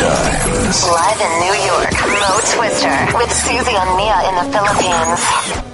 times. Live in New York, Mo Twister with Susie and Mia in the Philippines.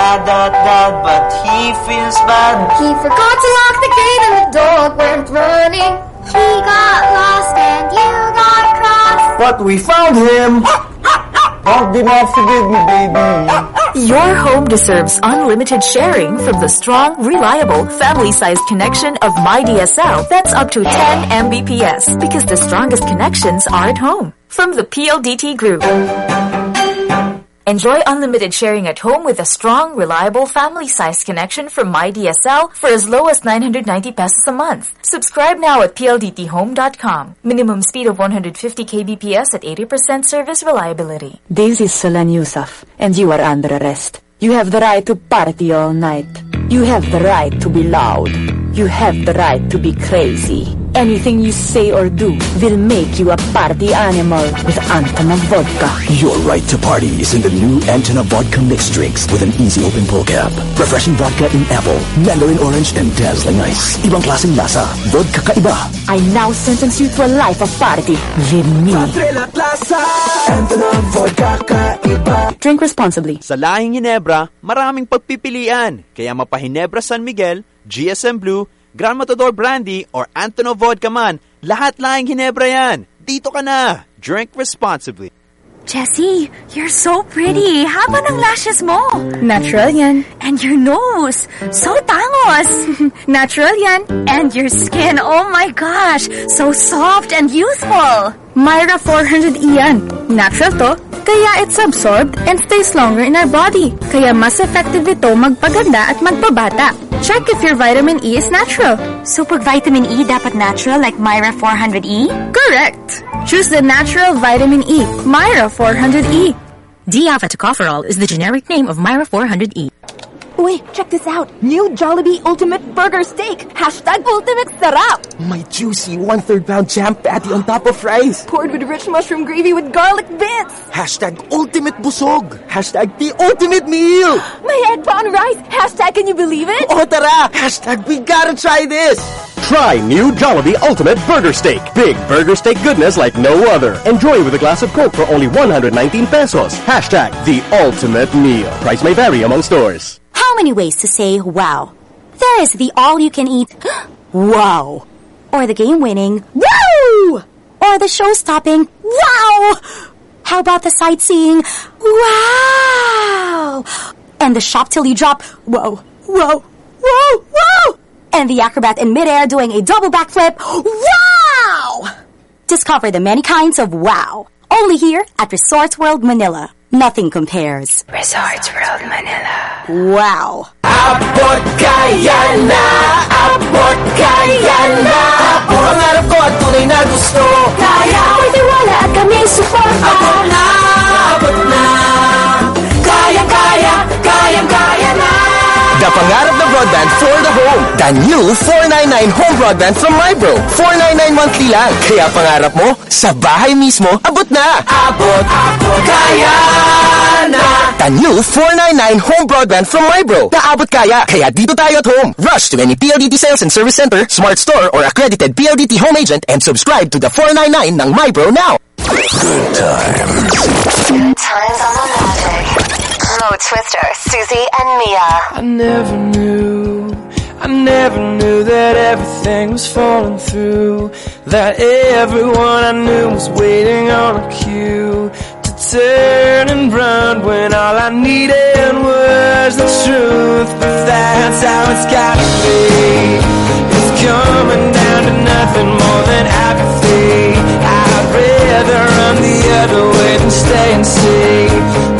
Cause you're mad at dad, but he feels bad. He forgot to lock the gate and the dog went running. He got lost and you got cross. But we found him. Don't be not forgive me, baby. Your home deserves unlimited sharing from the strong, reliable, family-sized connection of MyDSL that's up to 10 Mbps because the strongest connections are at home. From the PLDT Group. Enjoy unlimited sharing at home with a strong, reliable, family-sized connection from MyDSL for as low as 990 pesos a month. Subscribe now at pldthome.com. Minimum speed of 150 kbps at 80% service reliability. This is Solenn Heussaff, and you are under arrest. You have the right to party all night. You have the right to be loud. You have the right to be crazy. Anything you say or do will make you a party animal with Antonov Vodka. Your right to party is in the new Antonov Vodka Mixed Drinks with an easy open pull cap. Refreshing vodka in apple, mandarin orange, and dazzling ice. Ibang klaseng lasa. Vodka kaiba. I now sentence you to a life of party with me. Drink responsibly. Sa lahing Ginebra, maraming pagpipilian. Kaya mapa Ginebra San Miguel, GSM Blue, Gran Matador Brandy, or Antonov Vodka man, lahat lahing Ginebra yan. Dito ka na. Drink responsibly. Jessie, you're so pretty. Haba ng lashes mo. Natural yan. And your nose. So tangos. Natural yan. And your skin, oh my gosh. So soft and youthful. Myra 400E yan. Natural to, kaya it's absorbed and stays longer in our body. Kaya mas effective ito magpaganda at magpabata. Check if your vitamin E is natural. So vitamin E dapat natural like Myra 400E? Correct! Choose the natural vitamin E, Myra 400E. D-alpha tocopherol is the generic name of Myra 400E. Wait, check this out. New Jollibee Ultimate Burger Steak. Hashtag Ultimate Sarap. My juicy one-third pound jam patty on top of fries. Poured with rich mushroom gravy with garlic bits. Hashtag ultimate busog. Hashtag the ultimate meal. My egg pa on rice. Hashtag can you believe it? Oh, tara! Hashtag we gotta try this. Try new Jollibee Ultimate Burger Steak. Big burger steak goodness like no other. Enjoy with a glass of Coke for only 119 pesos. Hashtag the ultimate meal. Price may vary among stores. How many ways to say wow? There is the all-you-can-eat wow. Or the game-winning wow. Or the show-stopping wow. How about the sightseeing wow. And the shop till you drop whoa, whoa, whoa, whoa. And the acrobat in midair doing a double backflip wow. Discover the many kinds of wow. Only here at Resorts World Manila. Nothing compares. Resorts World Manila. Wow. Abot kaya na, abot kaya na. Ako ang harap ko at tunay na gusto. Kaya ako'y tiwala at kami support. Abot na, abot na. Kaya, kaya, kaya, kaya na. Broadband for the home. The new 499 home broadband from MyBro. 499 monthly lang. Kaya pangarap mo, sa bahay mismo, abot na. Abot, abot, kaya na. The new 499 home broadband from MyBro. Naabot kaya, kaya dito tayo at home. Rush to any PLDT sales and service center, smart store, or accredited PLDT home agent and subscribe to the 499 ng MyBro now. Good times. Good times on the magic. Twister, Susie, and Mia. I never knew, I never knew that everything was falling through. That everyone I knew was waiting on a cue to turn and run when all I needed was the truth. But that's how it's gotta be. It's coming down to nothing more than apathy. I'd rather run the other way than stay and see.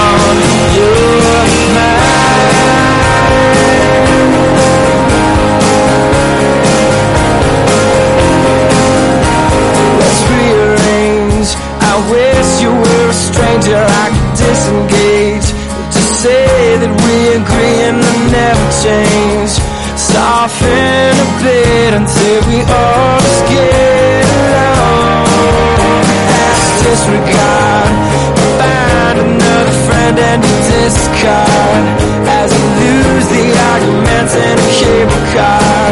stranger. I could disengage. Just say that we agree and then never change. Soften a bit until we all just get along. That's disregard. Find another friend and you discard. As you lose the arguments in a cable car.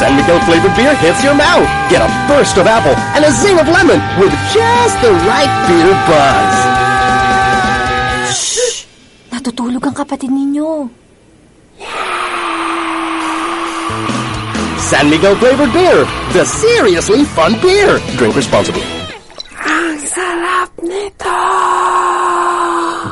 San Miguel flavored beer hits your mouth. Get a burst of apple and a zing of lemon with just the right beer buzz. Natutulog ang kapatid ninyo. San Miguel flavored beer, the seriously fun beer. Drink responsibly.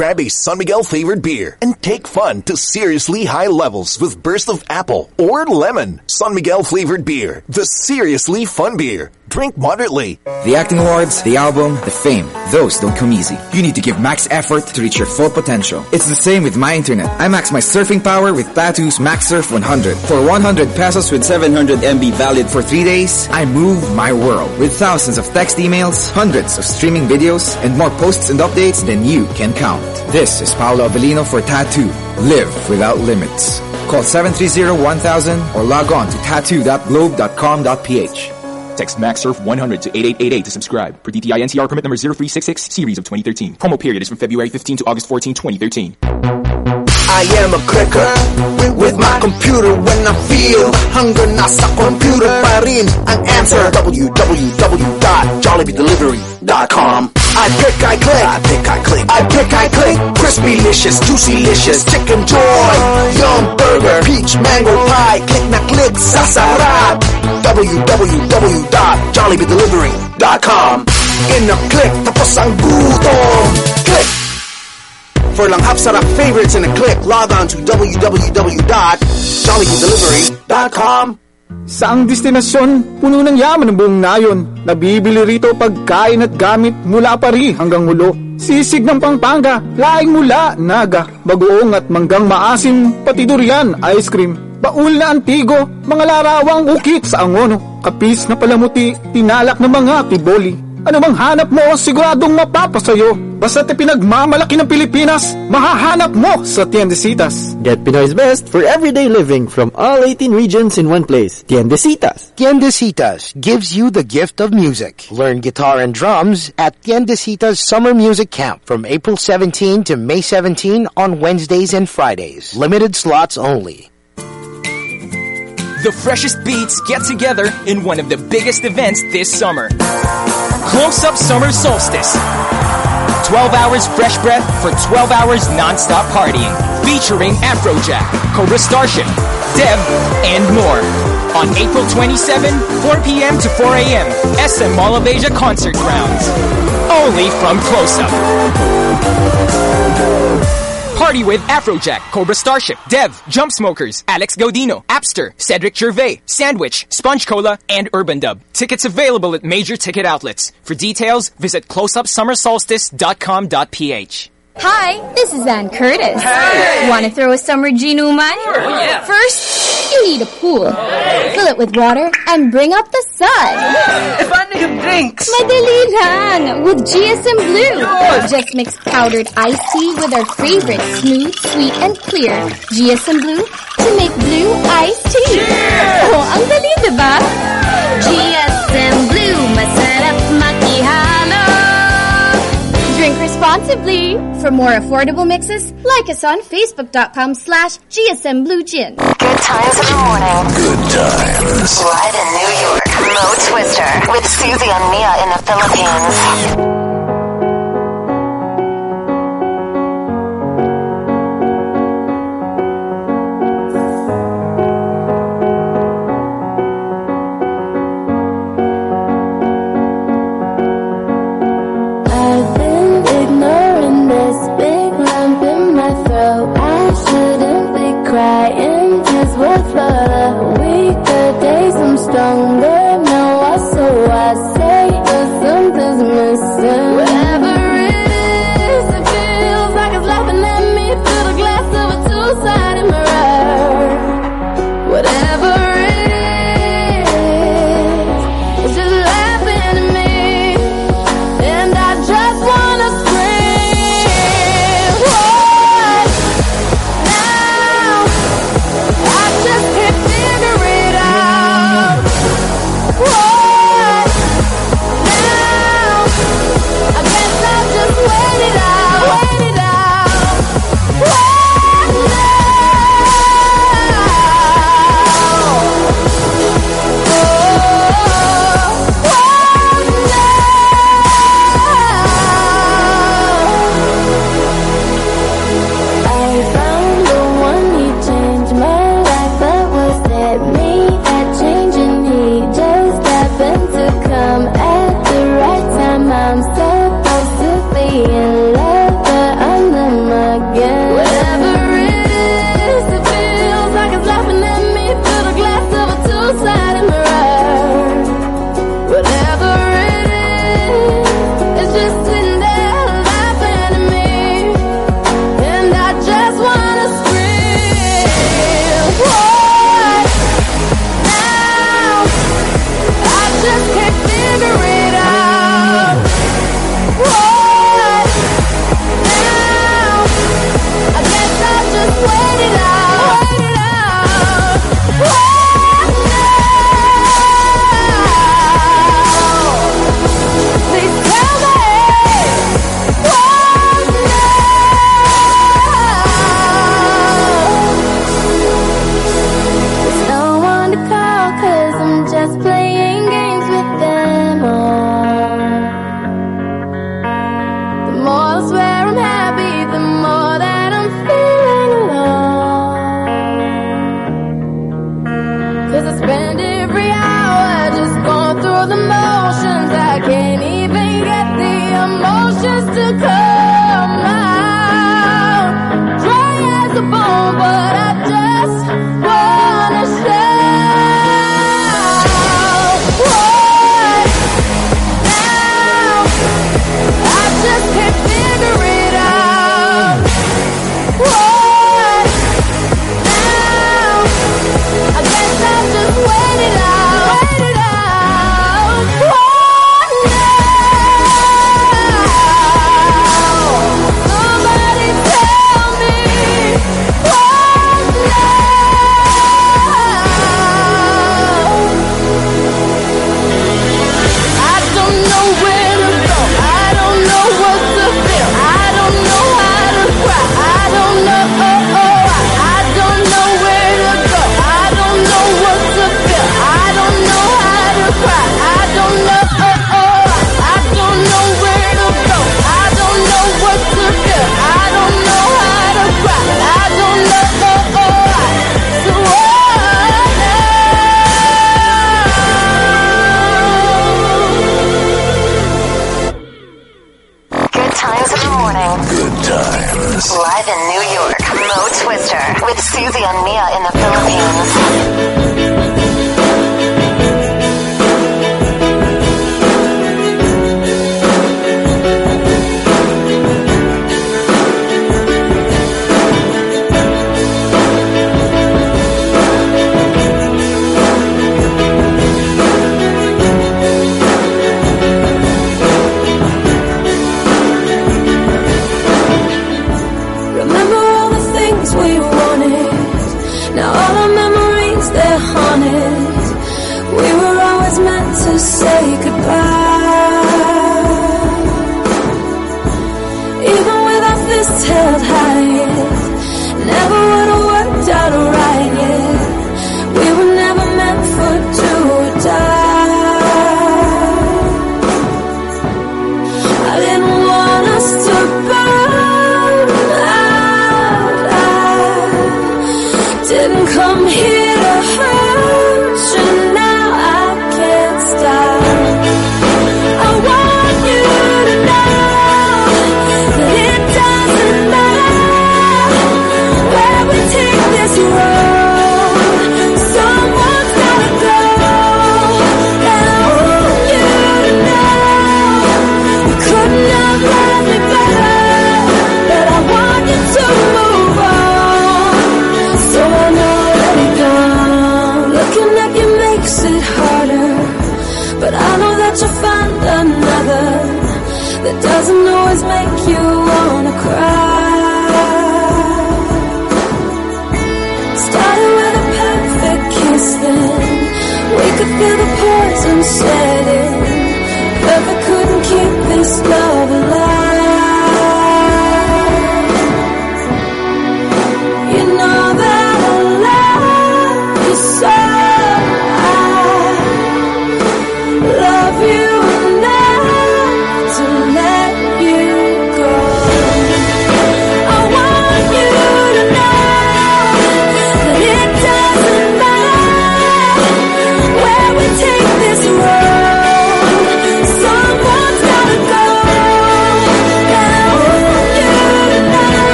Grab a San Miguel flavored beer and take fun to seriously high levels with burst of apple or lemon. San Miguel flavored beer, the seriously fun beer. Drink moderately. The acting awards, the album, the fame, those don't come easy. You need to give max effort to reach your full potential. It's the same with my internet. I max my surfing power with Tattoo's MaxSurf 100. For 100 pesos with 700 MB valid for 3 days, I move my world. With thousands of text emails, hundreds of streaming videos, and more posts and updates than you can count. This is Paulo Avelino for Tattoo. Live without limits. Call 730-1000 or log on to tattoo.globe.com.ph. Text MaxSurf 100 to 8888 to subscribe. Per DTI NCR permit number 0366 series of 2013. Promo period is from February 15 to August 14, 2013. I am a clicker with my computer when I feel hunger nasa computer pa rin ang answer www.jollibeedelivery.com I pick, I click, I pick, I click, I pick, I click. Crispy licious, juicy licious, chicken joy, yum burger, peach mango pie, click na click. Sa sarap www.jollibeedelivery.com In a click tapos ang gutom click. For langhap sarap favorites in a click, log on to www.jollibeedelivery.com. Saang destinasyon, puno ng yaman ng buong nayon. Nabibili rito pagkain at gamit mula pari hanggang ulo. Sisig ng Pampanga, laing mula, naga, bagoong at manggang maasim, pati durian, ice cream. Baul na antigo, mga larawang ukit sa angono, kapis na palamuti, tinalak ng mga tiboli. Ano bang hanap mo, siguradong mapapasayo. Basta't pinagmamalaki ng Pilipinas, mahahanap mo sa Tiendesitas. Get Pinoy's best for everyday living from all 18 regions in one place. Tiendesitas. Tiendesitas gives you the gift of music. Learn guitar and drums at Tiendesitas Summer Music Camp from April 17 to May 17 on Wednesdays and Fridays. Limited slots only. The freshest beats get together in one of the biggest events this summer. Close Up Summer Solstice. 12 hours fresh breath for 12 hours non-stop partying. Featuring Afrojack, Cobra Starship, Dev, and more. On April 27, 4 p.m. to 4 a.m. SM Mall of Asia Concert Grounds. Only from Close Up. Party with Afrojack, Cobra Starship, Dev, Jump Smokers, Alex Gaudino, Appster, Cedric Gervais, Sandwich, Sponge Cola, and Urban Dub. Tickets available at major ticket outlets. For details, visit closeupsummersolstice.com.ph. Hi, this is Anne Curtis. Hey! Want to throw a summer ginuman? Sure, yeah. First, you need a pool. Fill it with water and bring up the sun. Paano yung drinks? Madali lang with GSM Blue. Just mix powdered iced tea with our favorite smooth, sweet, and clear GSM Blue to make blue iced tea. Oh, ang dali, diba? GSM Blue, masarap responsibly. For more affordable mixes, like us on facebook.com slash GSM Blue Gin. Good times in the morning. Good times. Live in New York, Mo Twister with Susie and Mia in the Philippines. We're weaker days. I'm stronger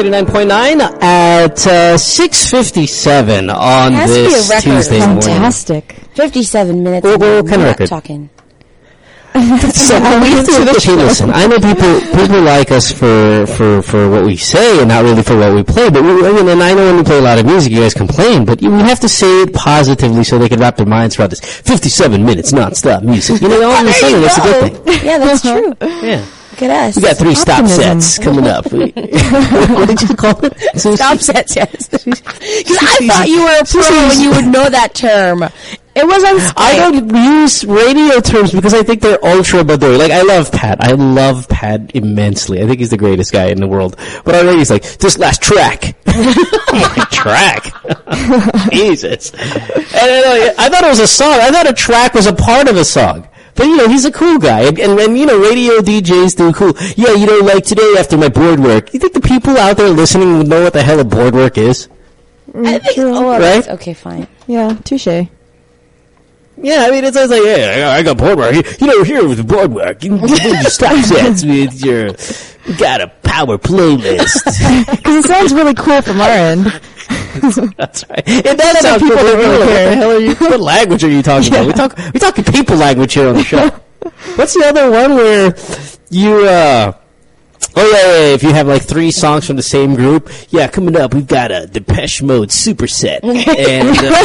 89.9 at uh, 6.57 on this Tuesday morning. Fantastic. 57 minutes. Well, well, kind of record. talking. so we listen, I know people people like us for, for, for what we say and not really for what we play. But we, I mean, and I know when we play a lot of music, you guys complain. But you, we have to say it positively so they can wrap their minds around this. Fifty-seven minutes non-stop music. You know, all of a sudden, that's a good thing. Yeah, that's true. Yeah. Look at us. We got three stop Optimism. sets coming up. We- what did you call it? Stop sets, yes. Because I thought you were a pro and you would know that term. It was on Skype. I don't use radio terms because I think they're ultra badoi. Like, I love Pat. I love Pat immensely. I think he's the greatest guy in the world. But already he's like, this last track. Oh, track? Jesus. And I, know, I thought it was a song. I thought a track was a part of a song. But, you know, he's a cool guy. And, and, and, you know, radio DJs do cool. Yeah, you know, like today after my board work, you think the people out there listening would know what the hell a board work is? Mm, I think, oh, well, Right? that's- okay, fine. Yeah, touche. Yeah, I mean, it's, it's like, yeah, I got, I got. You know, here with the board work, you, you stop sets with your, you got a power playlist. Because it sounds really cool from our end. That's right. It does Some sound people cool. really What the hell are you, what language are you talking about? We talk, we talking people language here on the show. What's the other one where you, uh, Oh yeah, yeah, yeah, if you have like three songs from the same group, yeah, coming up we've got a Depeche Mode superset, and uh,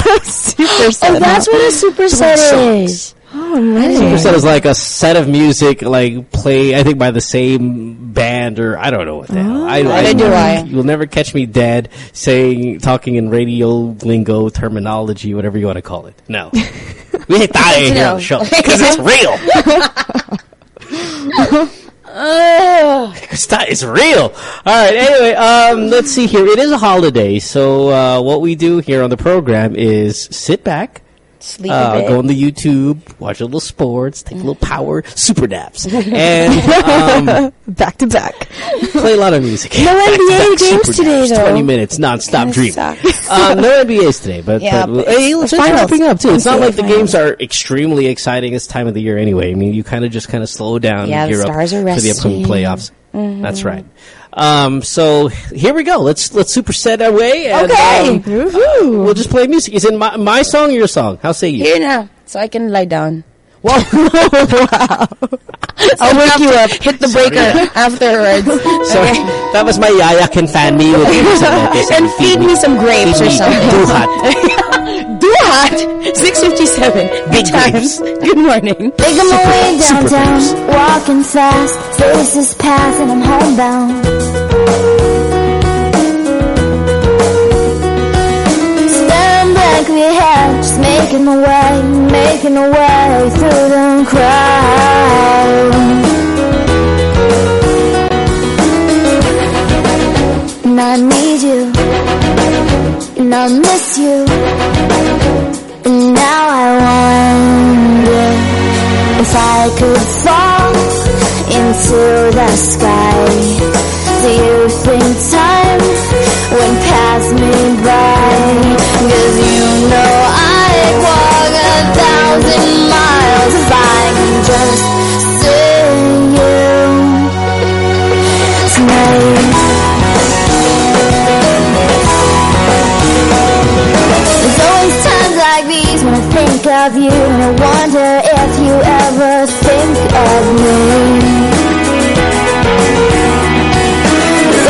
Oh, that's what a superset songs. is. Oh, nice. Superset is like a set of music, like play, I think by the same band or I don't know what the hell. I, Neither do I. You'll never catch me dead saying, talking in radio lingo terminology, whatever you want to call it. No, we hate that Good here on the show because it's real. Because that is real. All right. Anyway, um, let's see here. It is a holiday, so uh, what we do here on the program is sit back, Sleep a uh, go on the YouTube, watch a little sports, take a little power, super naps, and um, back to back. play a lot of music. No Back NBA games today, naps, though. Twenty minutes nonstop Kinda dream. sucks. Um, no NBAs today, but, Yeah, but, but hey, it's it's finals. wrapping up too. It's not like the games are extremely exciting this time of the year anyway. I mean, you kind of just kind of slow down, Yeah, the gear up stars are for the upcoming playoffs. Mhm. That's right. Um, so here we go. Let's let's superset our way. And, Okay. um, we'll just play music. Is it my, my song or your song? How say you? Here now, so I can lie down. Wow. I'll wake you up. Hit the Sorry. breaker afterwards. Sorry, that was my yaya can fan me with and feed me some grapes or Feed Do hot. Duhat. Duhat. 657. Big times. Good morning. Making my way downtown, walking fast, faces pass and I'm homebound. Staring blankly ahead, just making my way, making my way through the crowd. And I need you, and I miss you, and now I wonder if I could fall into the sky. Do you think time would pass me by? Cause you know I'd walk a thousand miles if I could just see you. Tonight. There's always times like these when I think of you And I wonder if you ever think of me.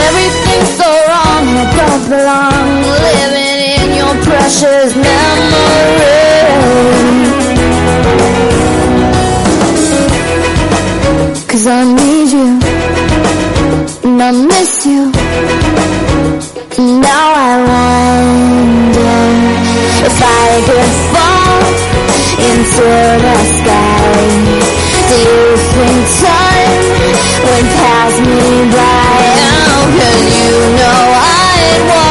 Everything's so wrong I don't belong precious memory Cause I need you And I miss you now I wonder if I could fall into the sky. Do you think time would pass me by? Oh, cause you know I'd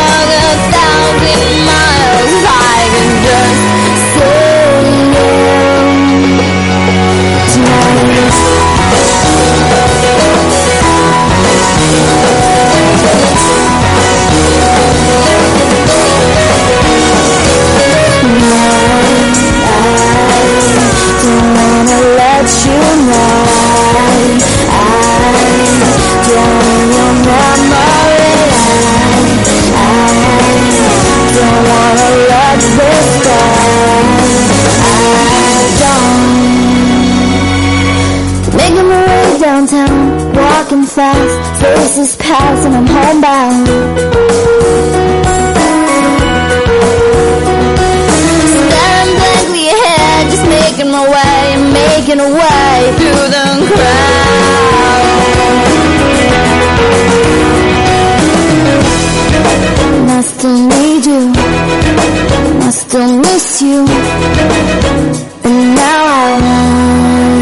walking fast. Faces pass and I'm homebound. Staring blankly ahead, just making my way, making a way through the crowd. And I still need you, and I still miss you. And now I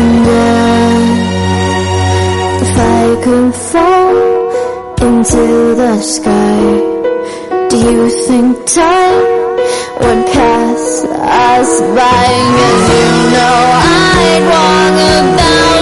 into the sky. Do you think time would pass us by? Cause you know I'd walk a thousand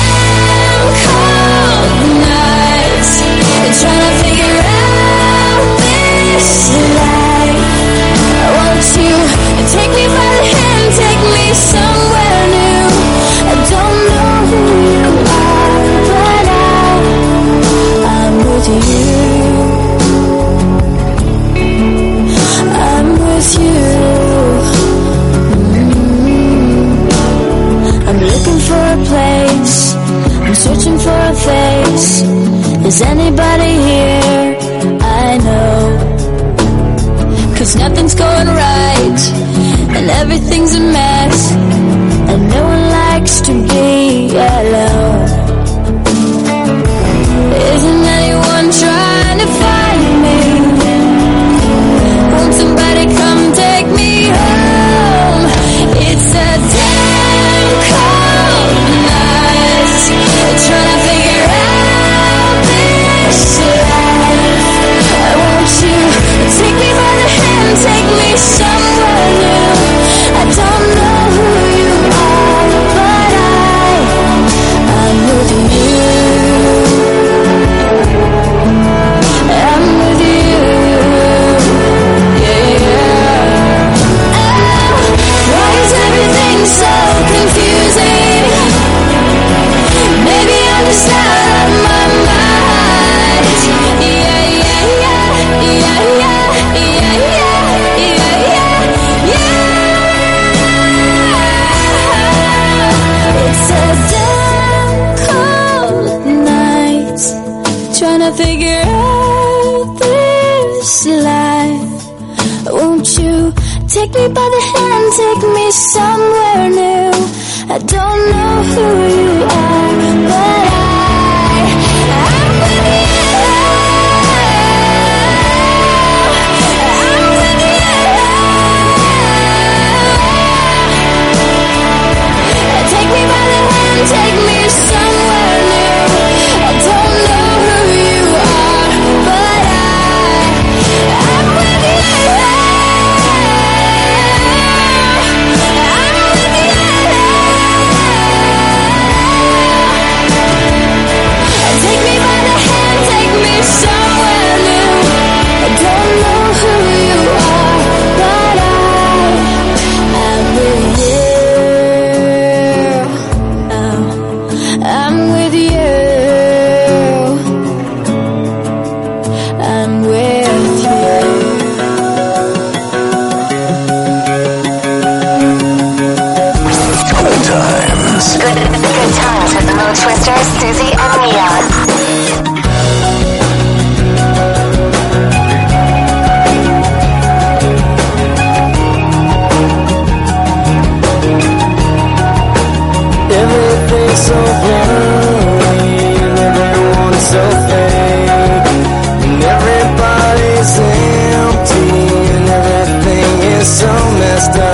searching for a face. Is anybody here? I know. Cause nothing's going right. And everything's a mess. And no one likes to be alone. so messed up.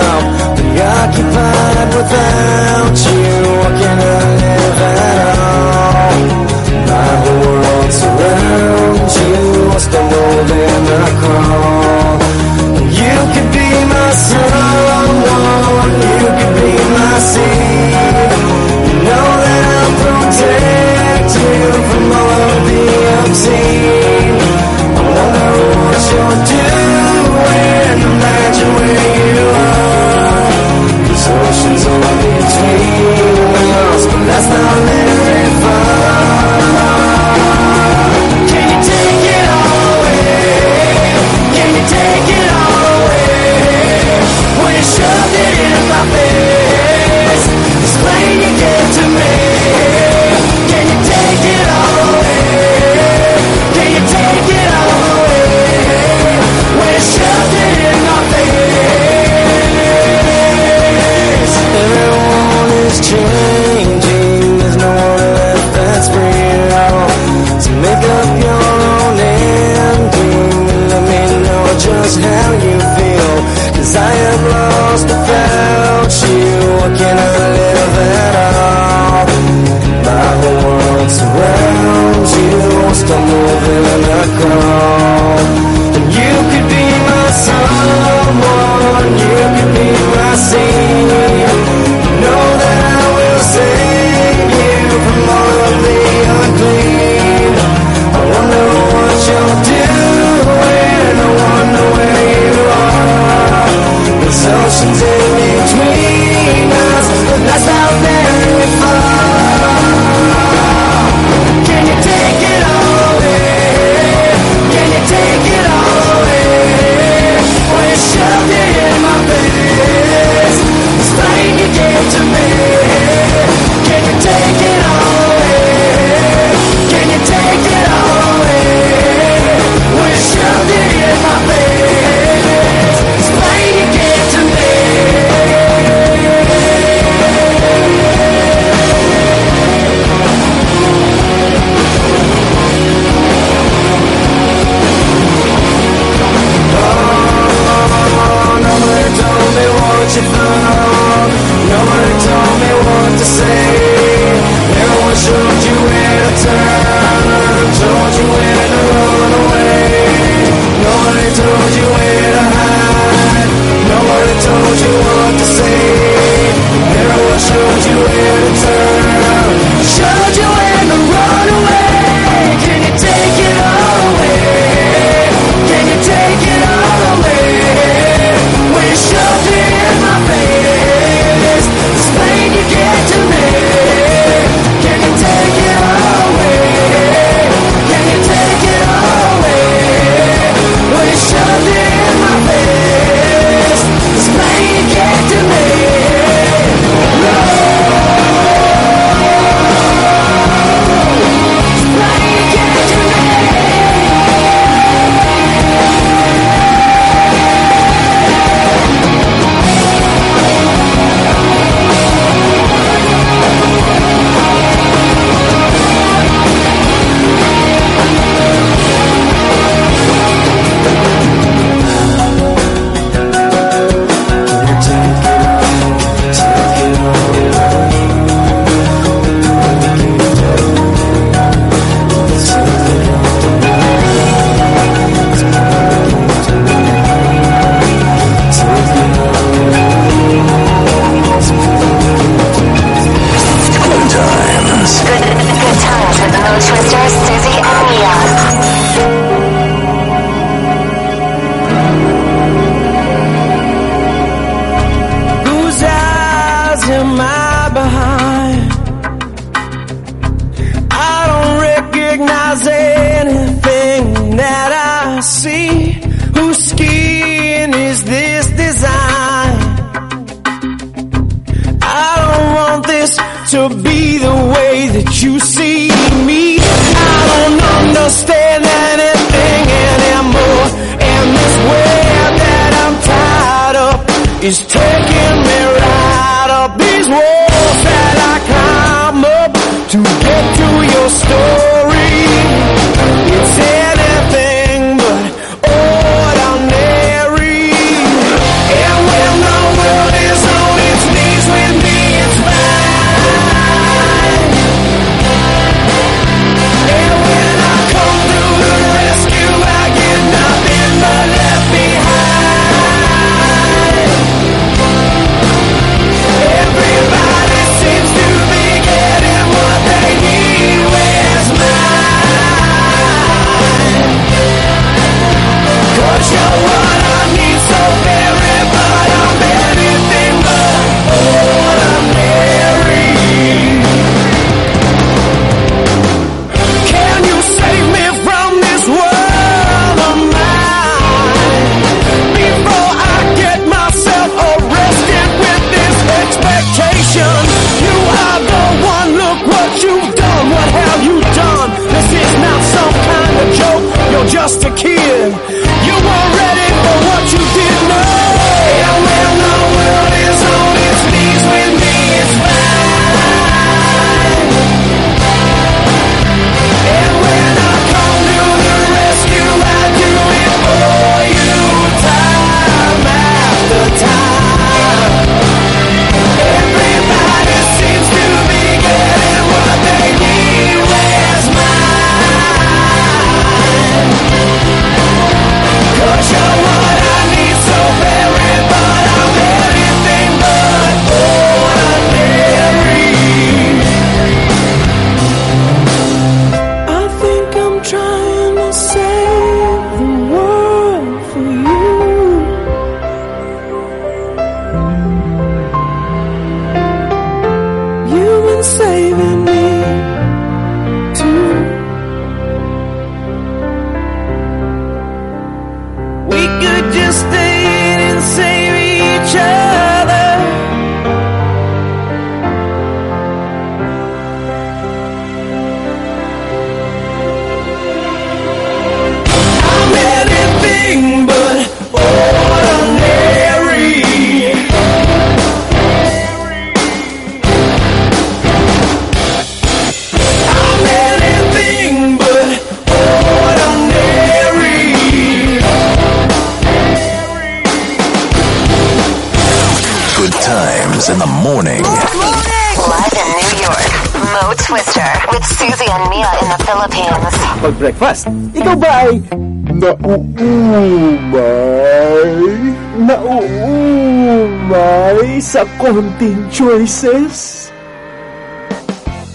Konting choices?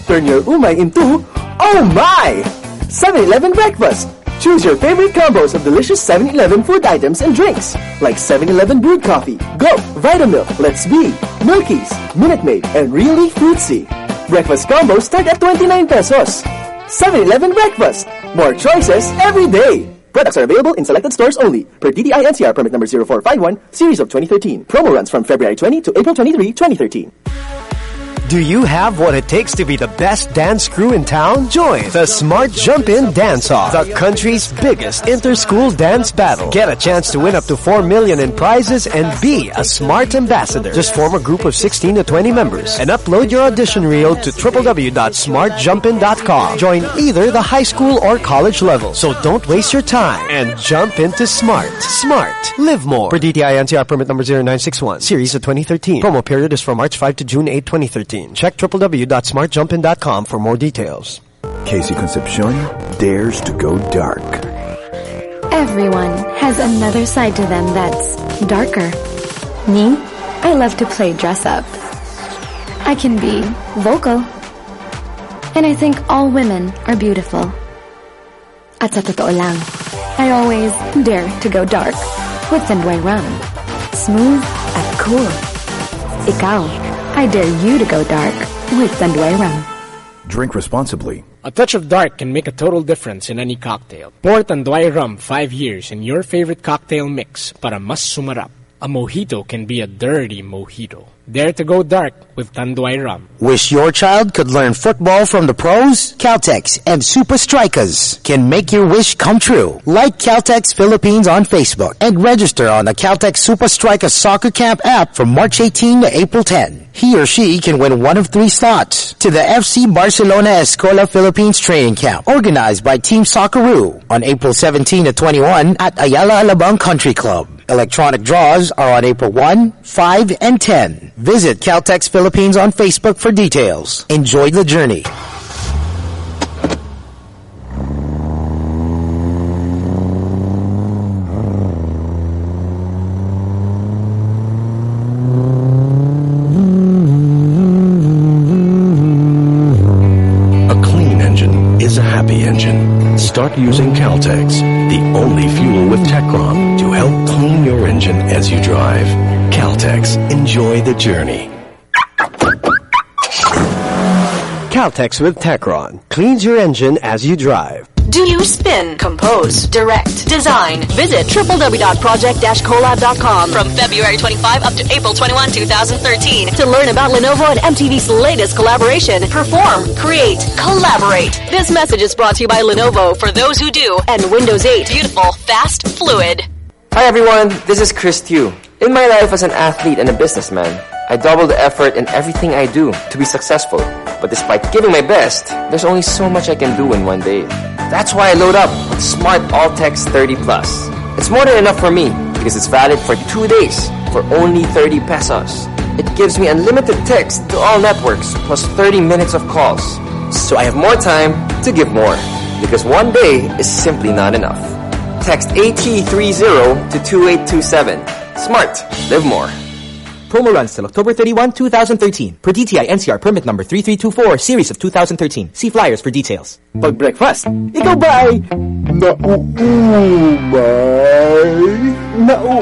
Turn your umay into oh my! 7-Eleven breakfast. Choose your favorite combos of delicious 7-Eleven food items and drinks like 7-Eleven brewed coffee, Go, Vitamilk, Let's Be, Milkies, Minute Maid, and Really Fruitsy. Breakfast combos start at 29 pesos. 7-Eleven breakfast. More choices every day. Products are available in selected stores only. Per DTI NCR permit number 0451, series of 2013. Promo runs from February 20 to April 23, 2013. Do you have what it takes to be the best dance crew in town? Join the Smart Jump In Dance Off, the country's biggest inter-school dance battle. Get a chance to win up to 4 million in prizes and be a Smart Ambassador. Just form a group of 16 to 20 members and upload your audition reel to www.smartjumpin.com. Join either the high school or college level. So don't waste your time and jump into Smart. Smart. Live more. Per DTI NCR permit number 0961, series of 2013. Promo period is from March 5 to June 8, 2013. Check www.smartjumpin.com for more details. Casey Concepcion dares to go dark. Everyone has another side to them that's darker. Me, I love to play dress up. I can be vocal. And I think all women are beautiful. At sa totoo lang, I always dare to go dark with Tanduay Rum. Smooth at cool. Ikaw, I dare you to go dark with Tanduay Rum. Drink responsibly. A touch of dark can make a total difference in any cocktail. Pour Tanduay Rum 5 years in your favorite cocktail mix para mas sumarap. A mojito can be a dirty mojito. Dare to go dark with Tanduay Rum. Wish your child could learn football from the pros? Caltex and Super Strikers can make your wish come true. Like Caltex Philippines on Facebook and register on the Caltex Super Strikers Soccer Camp app from March 18 to April 10. He or she can win one of three slots to the FC Barcelona Escola Philippines training camp organized by Team Socceroo on April 17 to 21 at Ayala Alabang Country Club. Electronic draws are on April 1, 5, and 10. Visit Caltex Philippines on Facebook for details. Enjoy the journey. A clean engine is a happy engine. Start using Caltex, the only fuel with Techron to help clean your engine as you drive. Caltex, enjoy the journey. Caltex with Techron cleans your engine as you drive. Do you spin, compose, direct, design? Visit www.project-collab.com from February 25 up to April 21, 2013 to learn about Lenovo and MTV's latest collaboration. Perform, create, collaborate. This message is brought to you by Lenovo for those who do and Windows 8. Beautiful, fast, fluid. Hi everyone, this is Chris Tiu. In my life as an athlete and a businessman, I double the effort in everything I do to be successful. But despite giving my best, there's only so much I can do in one day. That's why I load up with Smart Altex 30 Plus. It's more than enough for me because it's valid for two days for only 30 pesos. It gives me unlimited text to all networks plus 30 minutes of calls. So I have more time to give more because one day is simply not enough. Text AT30 to 2827. Smart. Live more. Promo runs till October 31, 2013. Per DTI NCR permit number 3324, series of 2013. See flyers for details. Pag breakfast, ikaw ba ay nauumay? Oh,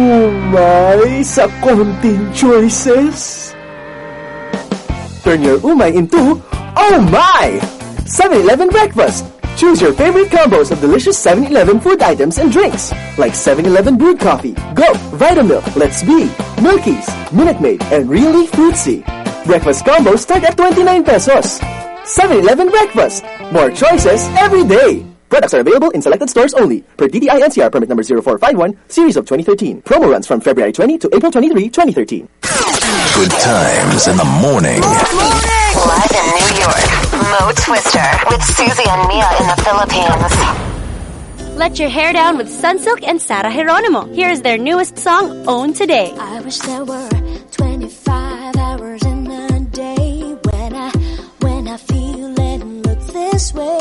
nauumay oh, sa konting choices? Turn your oh, umay into oh my! 7-Eleven breakfast. Choose your favorite combos of delicious 7-Eleven food items and drinks like 7-Eleven brewed coffee, Go, Vitamilk, Let's Be, Milkies, Minute Maid, and Really Fruitsy. Breakfast combos start at 29 pesos. 7-Eleven breakfast. More choices every day. Products are available in selected stores only. Per DTI NCR permit number 0451, series of 2013. Promo runs from February 20 to April 23, 2013. Good times in the morning. Live in New York, Twister with Susie and Mia in the Philippines. Let your hair down with Sunsilk and Sarah Geronimo. Here is their newest song, Own Today. I wish there were 25 hours in a day when I, when I feel it look this way.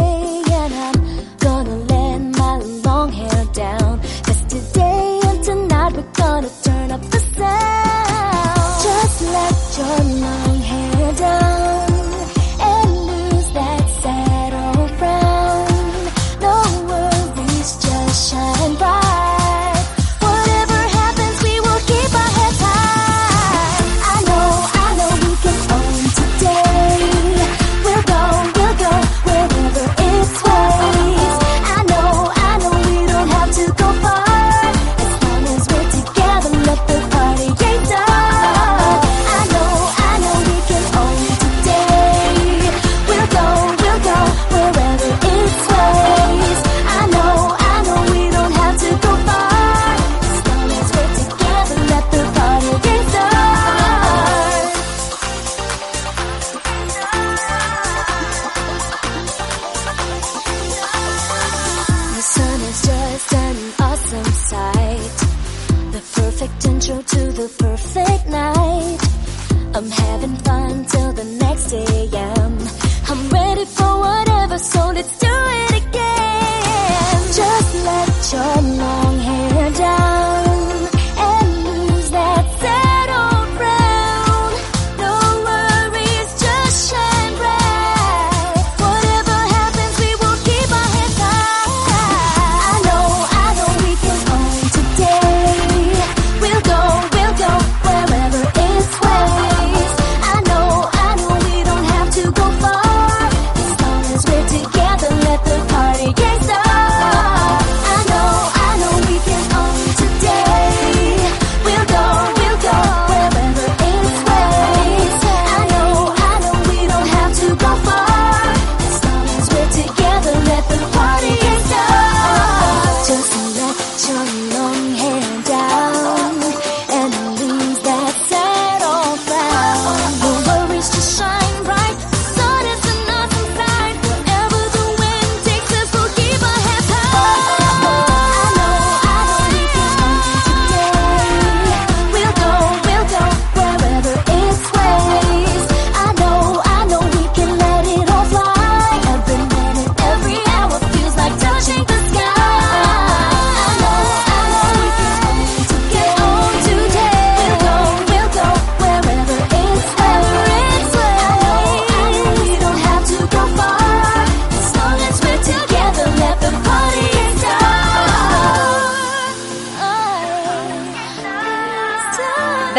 Whatever,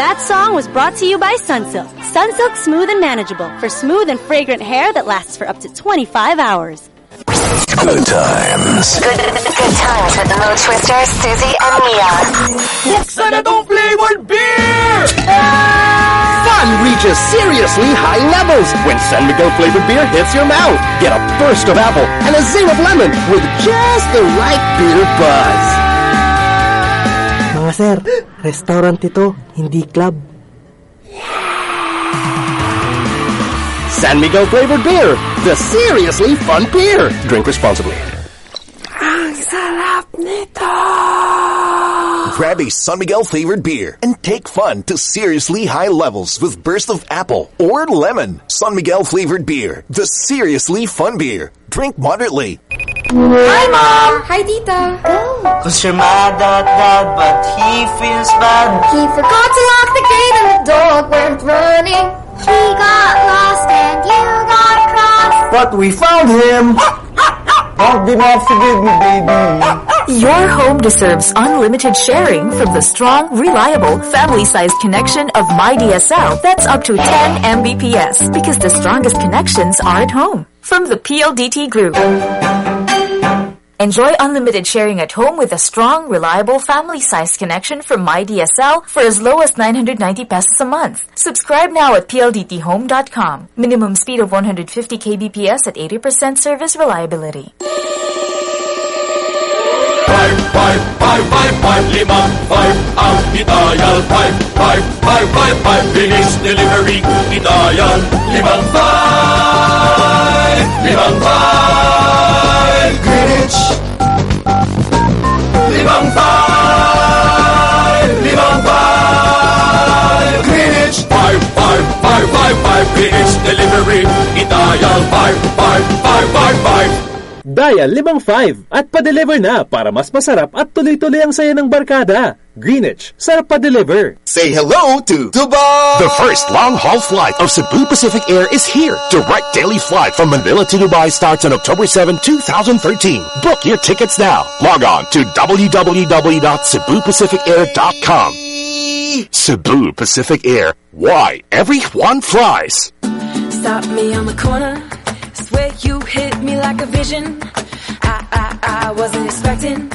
That song was brought to you by Sunsilk. Sunsilk Smooth and Manageable for smooth and fragrant hair that lasts for up to 25 hours. Good times. Good, good times with Mo Twister, Susie, and Mia. Buksan na tong flavored beer! Fun reaches seriously high levels when San Miguel flavored beer hits your mouth. Get a burst of apple and a zing of lemon with just the right beer buzz. Mga sir, restaurant ito, hindi club. San Miguel flavored beer, the seriously fun beer. Drink responsibly. Ang sarap nito! Grab a San Miguel flavored beer and take fun to seriously high levels with burst of apple or lemon. San Miguel flavored beer, the seriously fun beer. Drink moderately. Hi, Mom! Hi, Tita! Cause you're mad at dad, but he feels bad. He forgot to lock the gate and the dog went running. He got lost and you got cross. But we found him. Don't be mad, forgive me, baby. Your home deserves unlimited sharing from the strong, reliable, family-sized connection of MyDSL that's up to 10 Mbps because the strongest connections are at home. From the PLDT Group. Enjoy unlimited sharing at home with a strong, reliable, family-sized connection from MyDSL for as low as 990 pesos a month. Subscribe now at pldthome.com. Minimum speed of 150 kbps at 80% service reliability. Five, five, five, five, five, limang five. Five, five, five, five, five, delivery. Five, five, Greenwich. Limang five, limang five, Greenwich. Five, five, five, five, five, finish delivery. Itayal. Five, five, five, five, five. Dial 55 at pa-deliver na para mas masarap at tuloy-tuloy ang saya ng barkada. Greenwich, sarap pa-deliver. Say hello to Dubai! The first long-haul flight of Cebu Pacific Air is here. Direct daily flight from Manila to Dubai starts on October 7, 2013. Book your tickets now. Log on to www.cebupacificair.com. Cebu Pacific Air. Why everyone flies. Stop me on the corner. Swear you hit me like a vision. I, I, I wasn't expecting.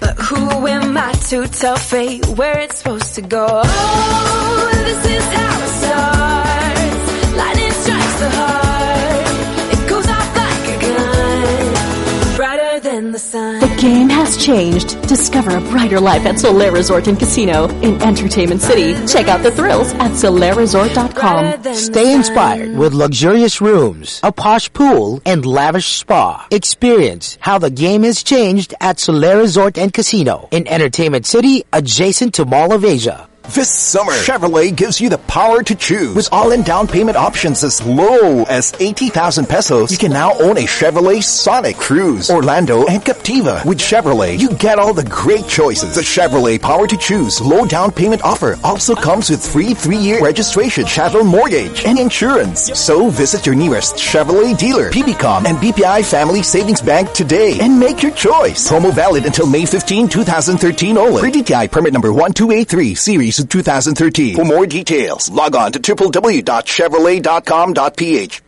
But who am I to tell fate where it's supposed to go? Oh, this is how it starts. Lightning strikes the heart. It goes off like a gun. Brighter than the sun. The game has changed. Discover a brighter life at Solaire Resort and Casino in Entertainment City. Check out the thrills at solairesort.com. Stay inspired with luxurious rooms, a posh pool, and lavish spa. Experience how the game has changed at Solaire Resort and Casino in Entertainment City adjacent to Mall of Asia. This summer, Chevrolet gives you the power to choose. With all-in down payment options as low as 80,000 pesos, you can now own a Chevrolet Sonic, Cruze, Orlando, and Captiva. With Chevrolet, you get all the great choices. The Chevrolet Power to Choose low down payment offer also comes with free three-year registration, chattel mortgage, and insurance. So visit your nearest Chevrolet dealer, PBCom, and BPI Family Savings Bank today and make your choice. Promo valid until May 15, 2013 only. For DTI permit number 1283, series of 2013. For more details, log on to www.chevrolet.com.ph.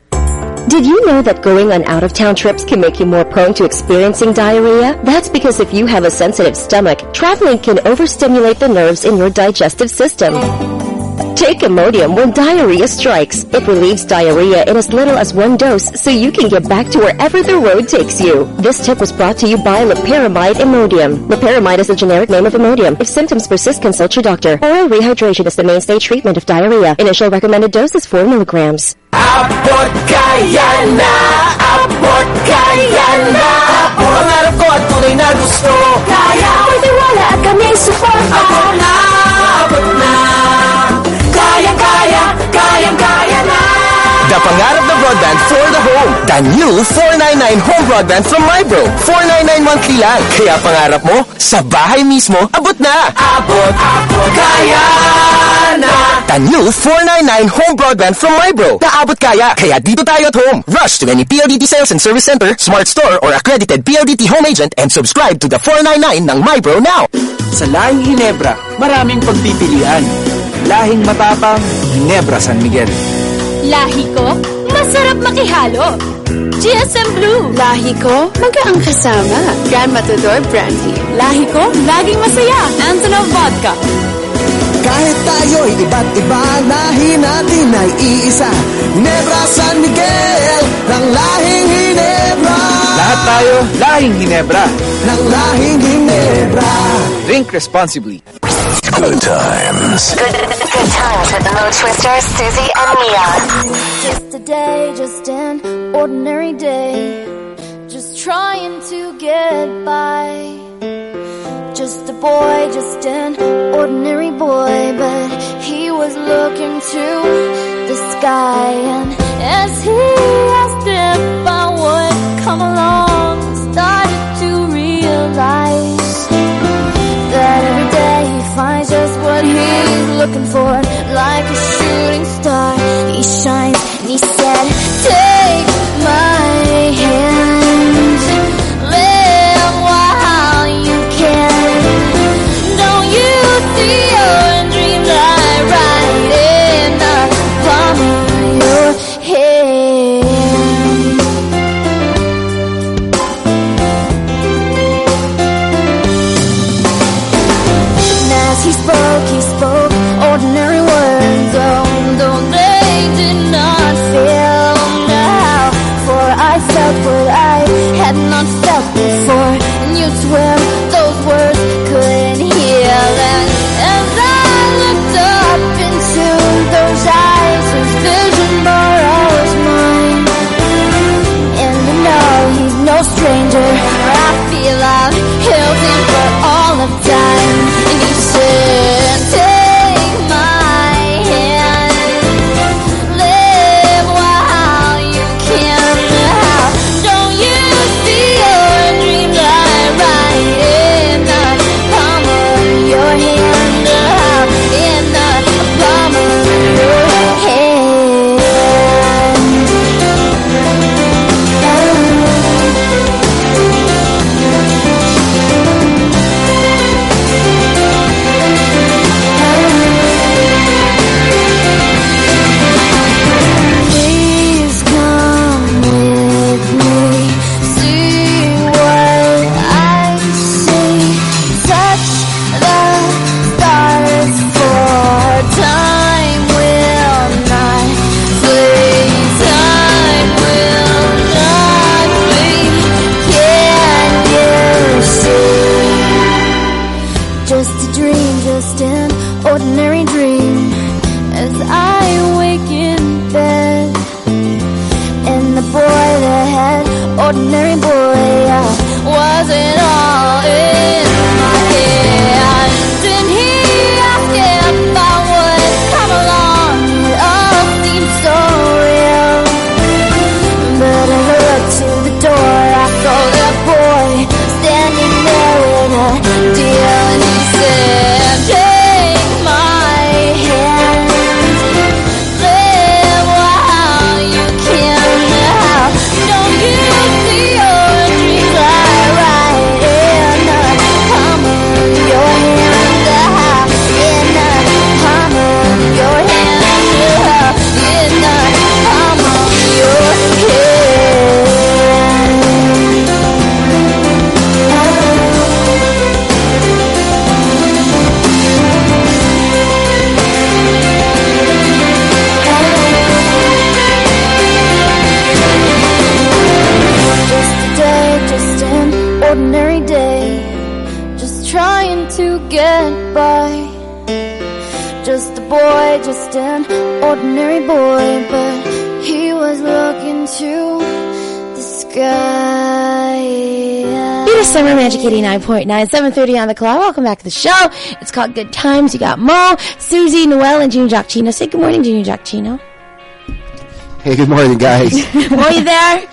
Did you know that going on out-of-town trips can make you more prone to experiencing diarrhea? That's because if you have a sensitive stomach, traveling can overstimulate the nerves in your digestive system. Take Imodium when diarrhea strikes. It relieves diarrhea in as little as one dose so you can get back to wherever the road takes you. This tip was brought to you by Loperamide Imodium. Loperamide is the generic name of Imodium. If symptoms persist, consult your doctor. Oral rehydration is the mainstay treatment of diarrhea. Initial recommended dose is 4 milligrams. Abot kaya na, abot kaya na Pangarap ko at tunay na gusto Kaya May tiwala at kami suporta Abot na, broadband for the home. The new 499 home broadband from MyBro. 499 monthly lang. Kaya pangarap mo, sa bahay mismo, abot na. Abot, abot, kaya na The new 499 home broadband from MyBro. Naabot kaya. Kaya dito tayo at home. Rush to any PLDT sales and service center, smart store, or accredited PLDT home agent and subscribe to the 499 ng MyBro now. Sa lahing Ginebra, maraming pagpipilian. Lahing matapang, Ginebra San Miguel. Lahi ko, masarap makihalo. GSM Blue. Lahi ko, magaang kasama. Grand Matador Brandy. Lahi ko, laging masaya. Antonov Vodka. Kahit tayo'y iba't iba, lahi natin ay iisa Ginebra San Miguel, ng lahing Ginebra Lahat tayo, lahing Ginebra. Ng lahing Ginebra Drink responsibly. Good times. Good, good times with Mo Twister, Susie, and Mia. Just a day, just an ordinary day. Just trying to get by. Just a boy, just an ordinary boy, but he was looking to the sky. And as he asked if I would come along, started to realize finds just what he's looking for. Like a shooting star, he shines and he said, Take my hand, Summer Magic 89.9, 7.30 on the clock. Welcome back to the show. It's called Good Times. You got Mo, Susie, Noel, and Junior Jack Chino. Say good morning, Junior Jack Chino. Hey, good morning, guys. are you there?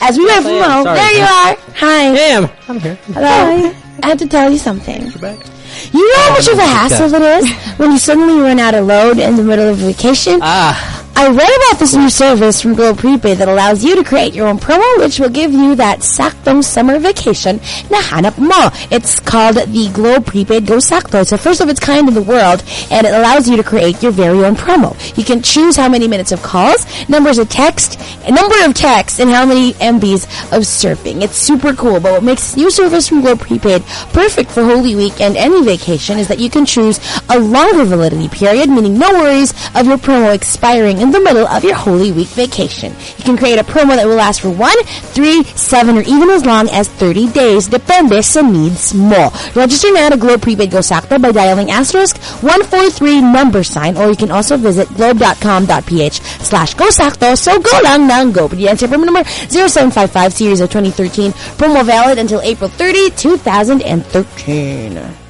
As we wait for Yes, Mo, Sorry. there you are. Hi. Am. I'm here. Hello. I have to tell you something. You know how much of a hassle it is when you suddenly run out of load in the middle of vacation? Ah. I read about this new service from Globe Prepaid that allows you to create your own promo, which will give you that saktong summer vacation na hanap mo. It's called the Globe Prepaid Go Sakto. It's the first of its kind in the world, and it allows you to create your very own promo. You can choose how many minutes of calls, numbers of text, number of texts, and how many MBs of surfing. It's super cool, but what makes this new service from Globe Prepaid perfect for Holy Week and any vacation is that you can choose a longer validity period, meaning no worries of your promo expiring in the middle of your Holy Week vacation. You can create a promo that will last for one, three, seven, or even as long as 30 days, depende sa needs mo. Register now to Globe Prepaid Go Sakto by dialing asterisk 143 number sign, or you can also visit globe.com.ph slash go sakto. So go lang ng go. But the answer promo number 0755 series of 2013. Promo valid until April 30, 2013.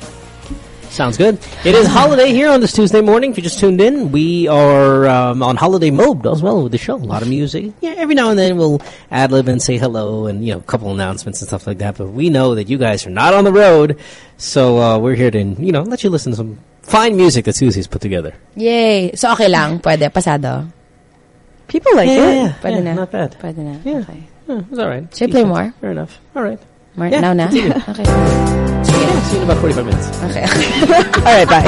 Sounds good. It is holiday here on this Tuesday morning. If you just tuned in, we are um, on holiday mode as well with the show. A lot of music. Yeah, every now and then we'll ad lib and say hello and you know a couple announcements and stuff like that. But we know that you guys are not on the road, so uh, we're here to you know let you listen to some fine music that Susie's put together. Yay. So okay lang. Pwede. Pasado. People like Yeah, it. yeah, yeah. Pwede Yeah, na. not bad. Pwede na. Yeah. Okay. Yeah, it's all right. Should I play more? Fair enough. All right. More Yeah, now na? continue. Okay. Yeah, see you in about 45 minutes. Okay. All right, bye.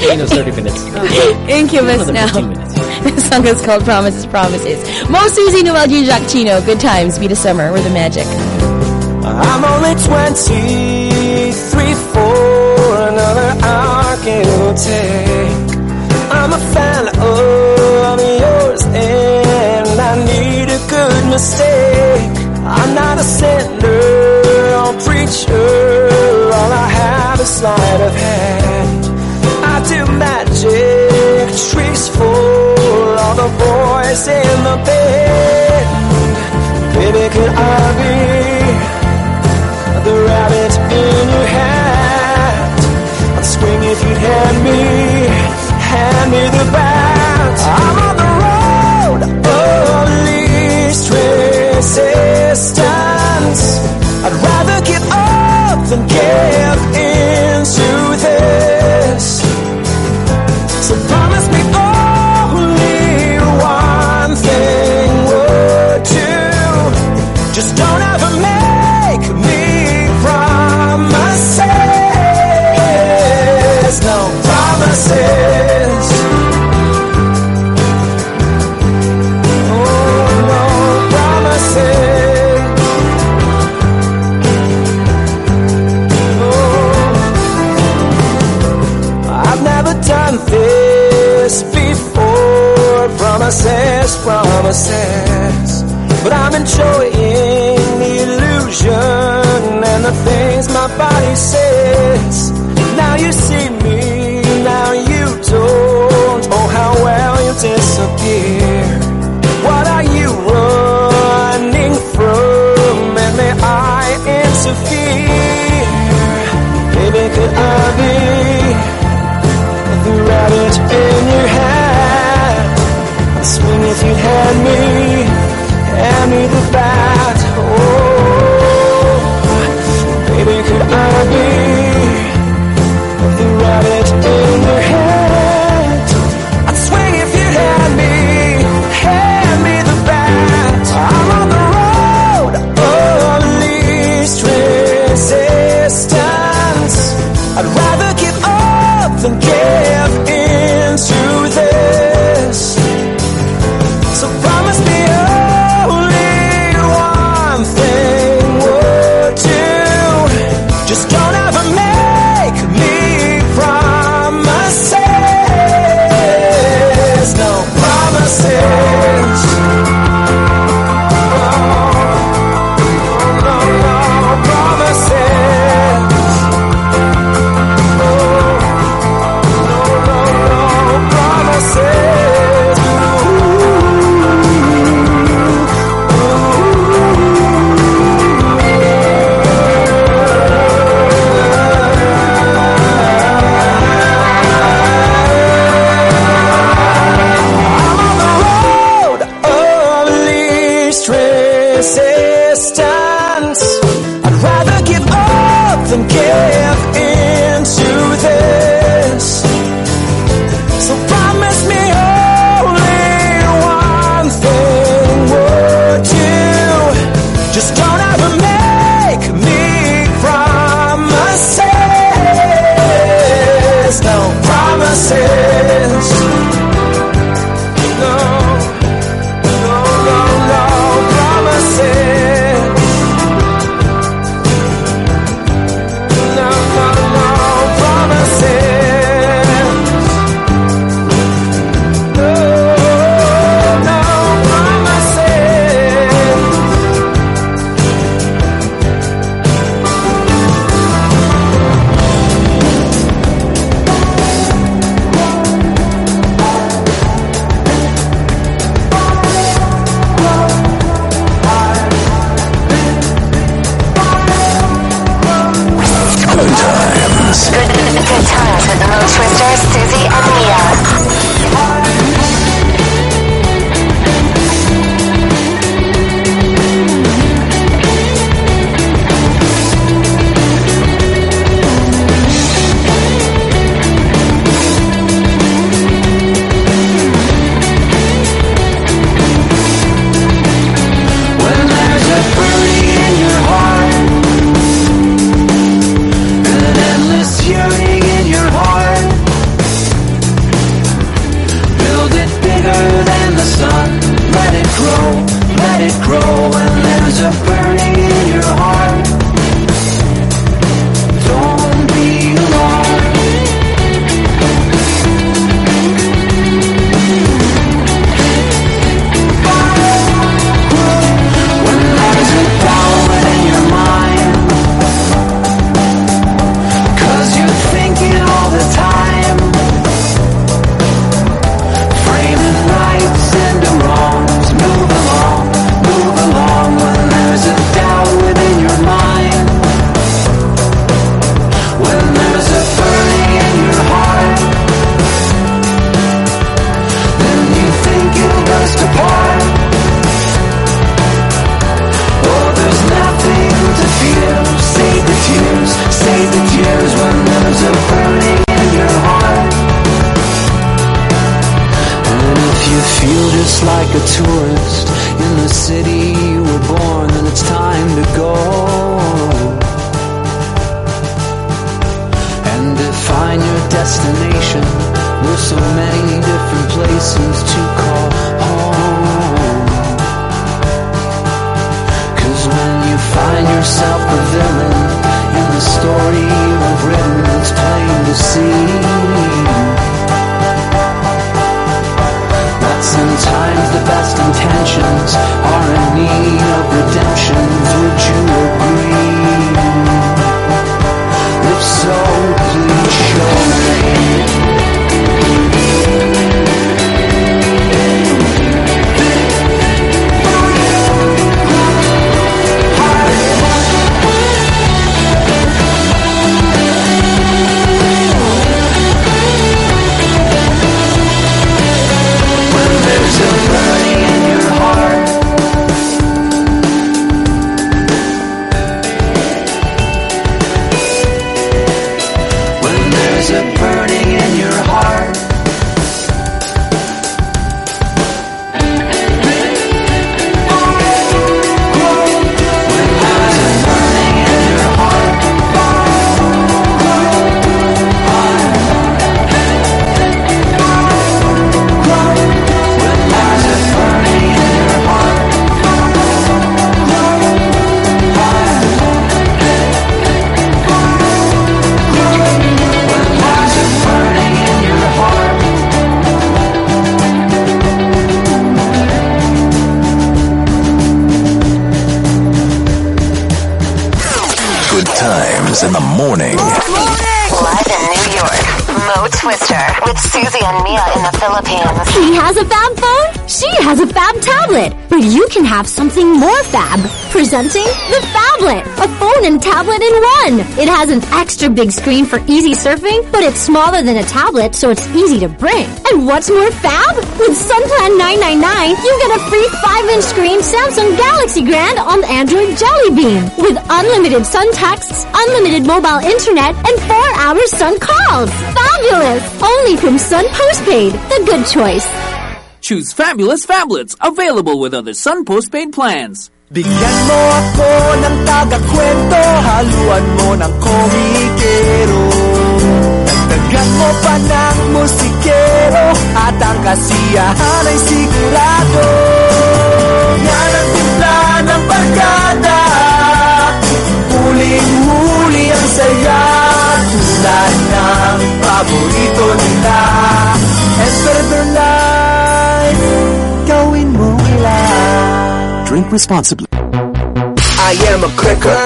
Chino's 30 minutes. Incubus Another now. 15 minutes. the song is called Promises, Promises. Mo Susie Noel G. Jack Good times. Be the summer. We're the magic. I'm only 23 for another hour can will take. I'm a fan of yours and I need a good mistake. I'm not a sinner or preacher. All I have is sleight of hand. I do magic tricks for all the boys in the band. Baby, could I be the rabbit in your hat? I'd swing if you'd hand me, hand me the bat. Resistance. I'd rather give up than give in to this. So promise me only one thing would do. Just don't ever Promises, promises. But I'm enjoying the illusion and the things my body says. Now you see If you had me, hand me the bat. Oh, baby, could I be the rabbit in your hat? I'd swing if you had me, hand me the bat. I'm on the road of least resistance. I'd rather give up than give big screen for easy surfing, but it's smaller than a tablet, so it's easy to bring. And what's more fab? With Sunplan 999, you get a free 5-inch screen Samsung Galaxy Grand on Android Jelly Bean. With unlimited sun texts, unlimited mobile internet, and 4-hour sun calls. Fabulous! Only from Sun Postpaid. The good choice. Choose fabulous phablets available with other Sun postpaid plans. Bigyan mo ako ng taga-kwento Haluan mo ng komikero. Dagdagan mo pa ng musikero At ang kasiyahan ay sigurado. Yan ang timpla ng barkada. Huling-huli ang saya. Tulad ng paborito nila. Better life Drink responsibly. I am a cracker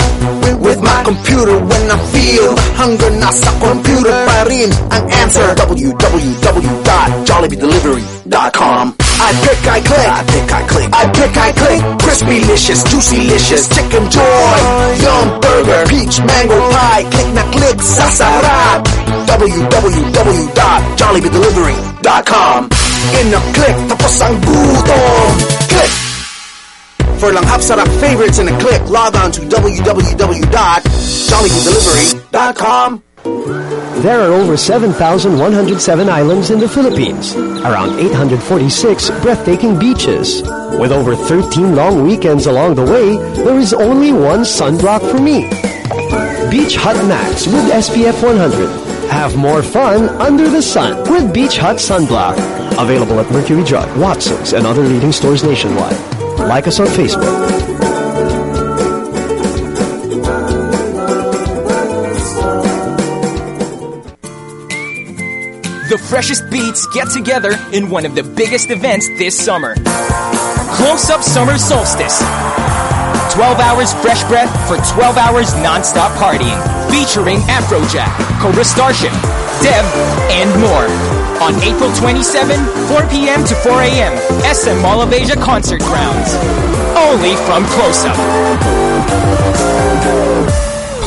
with, my computer when I feel hunger nasa computer pa rin ang answer www.jollibee.delivery.com I pick, I click, I pick, I click, I pick, I click. Crispy licious, juicy licious, chicken joy Yum burger, peach mango pie Click na click sa sarap www.jollibeedelivery.com In a click, tapos ang gutom. Click! For Sarap favorites in a click, log on to www.jollibeedelivery.com. There are over 7,107 islands in the Philippines, around 846 breathtaking beaches. With over 13 long weekends along the way, there is only one sunblock for me. Beach Hut Max with SPF 100. Have more fun under the sun with Beach Hut Sunblock. Available at Mercury Drug, Watson's, and other leading stores nationwide. Like us on Facebook. The freshest beats get together in one of the biggest events this summer. Close Up Summer Solstice. 12 hours fresh breath for 12 hours non-stop partying. Featuring Afrojack, Cobra Starship, Dev, and more. On April 27, 4 p.m. to 4 a.m. SM Mall of Asia Concert Grounds. Only from Close Up.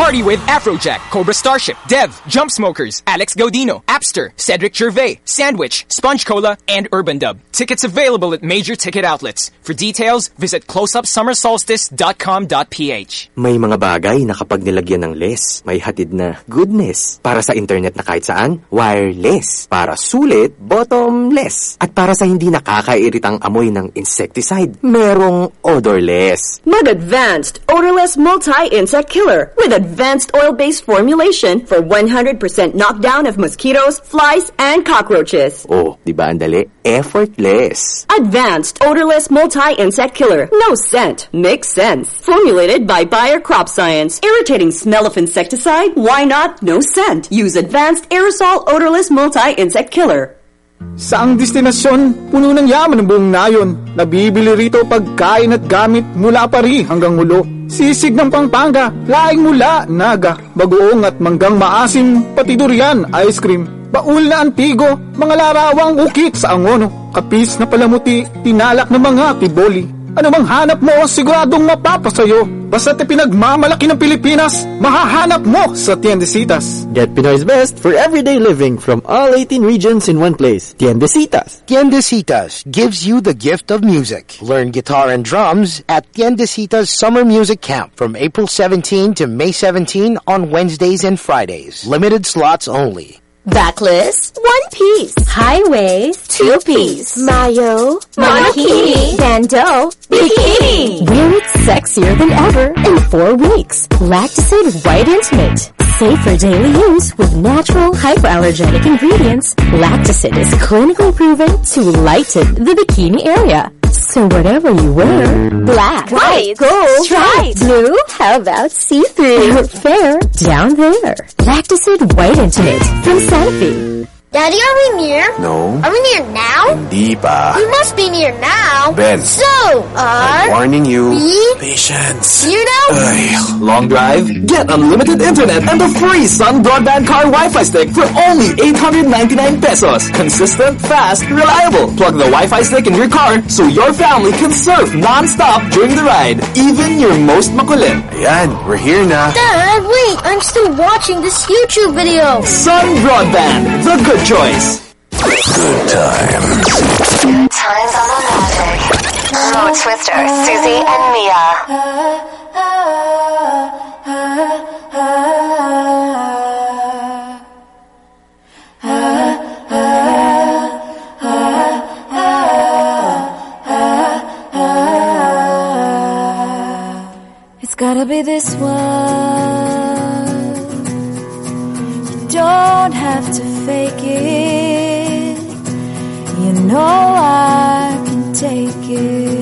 Party with Afrojack, Cobra Starship, Dev, Jump Smokers, Alex Gaudino, Appster, Cedric Gervais, Sandwich, Sponge Cola, and Urbandub. Tickets available at major ticket outlets. For details, visit closeupsummersolstice.com.ph. May mga bagay na kapag nilagyan ng less, may hatid na goodness. Para sa internet na kahit saan, wireless. Para sulit, bottomless. At para sa hindi nakakairitang amoy ng insecticide, merong odorless. Mag-advanced odorless multi-insect killer with advanced oil-based formulation for 100% knockdown of mosquitoes, flies, and cockroaches. Oh, di ba ang dali? Effortless. Advanced odorless multi-insect killer. No scent. Makes sense. Formulated by Bayer CropScience. Irritating smell of insecticide? Why not? No scent. Use advanced aerosol odorless multi-insect killer. Sa ang destinasyon, puno ng yaman ng buong nayon. Nabibili rito pagkain at gamit mula pari hanggang ulo. Sisig ng Pampanga, laing mula, naga, bagoong at manggang maasim, pati durian, ice cream. Baul na antigo, mga larawang ukit sa angono, kapis na palamuti, tinalak ng mga tiboli. Ano mang hanap mo, siguradong mapapasayo. Basta't pinagmamalaki ng Pilipinas, mahahanap mo sa Tiendesitas. Get Pinoy's best for everyday living from all 18 regions in one place. Tiendesitas. Tiendesitas gives you the gift of music. Learn guitar and drums at Tiendesitas Summer Music Camp from April 17 to May 17 on Wednesdays and Fridays. Limited slots only. Backless, one piece. High waist, two piece. Mayo, monokini. Bandeau, bikini. Wear it sexier than ever in four weeks. Lactacyd White Intimate. Safe for daily use with natural hypoallergenic ingredients. Lactacyd is clinically proven to lighten the bikini area. So whatever you wear, black, White, gold, striped, blue, how about see-through? Fair, down there. Lactacyd White Intimate from Sanofi. Daddy, are we near? No. Are we near now? Hindi pa. We must be near now. Ben. So, are I'm uh, Warning you. we Patience. near now? Long drive? Get unlimited internet and the free Sun Broadband Car Wi-Fi stick for only 899 pesos. Consistent, fast, reliable. Plug the Wi-Fi stick in your car so your family can surf non-stop during the ride. Even your most makulit. Ayan, we're here now. Dad, wait, I'm still watching this YouTube video. Sun Broadband, the good choice. Good times. Good times on the magic. Mo Twister, Susie, and Mia. It's gotta be this one. You don't have to fake it. You know I can take it.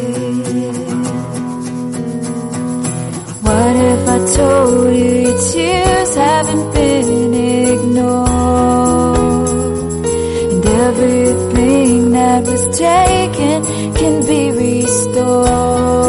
What if I told you your tears haven't been ignored? And everything that was taken can be restored.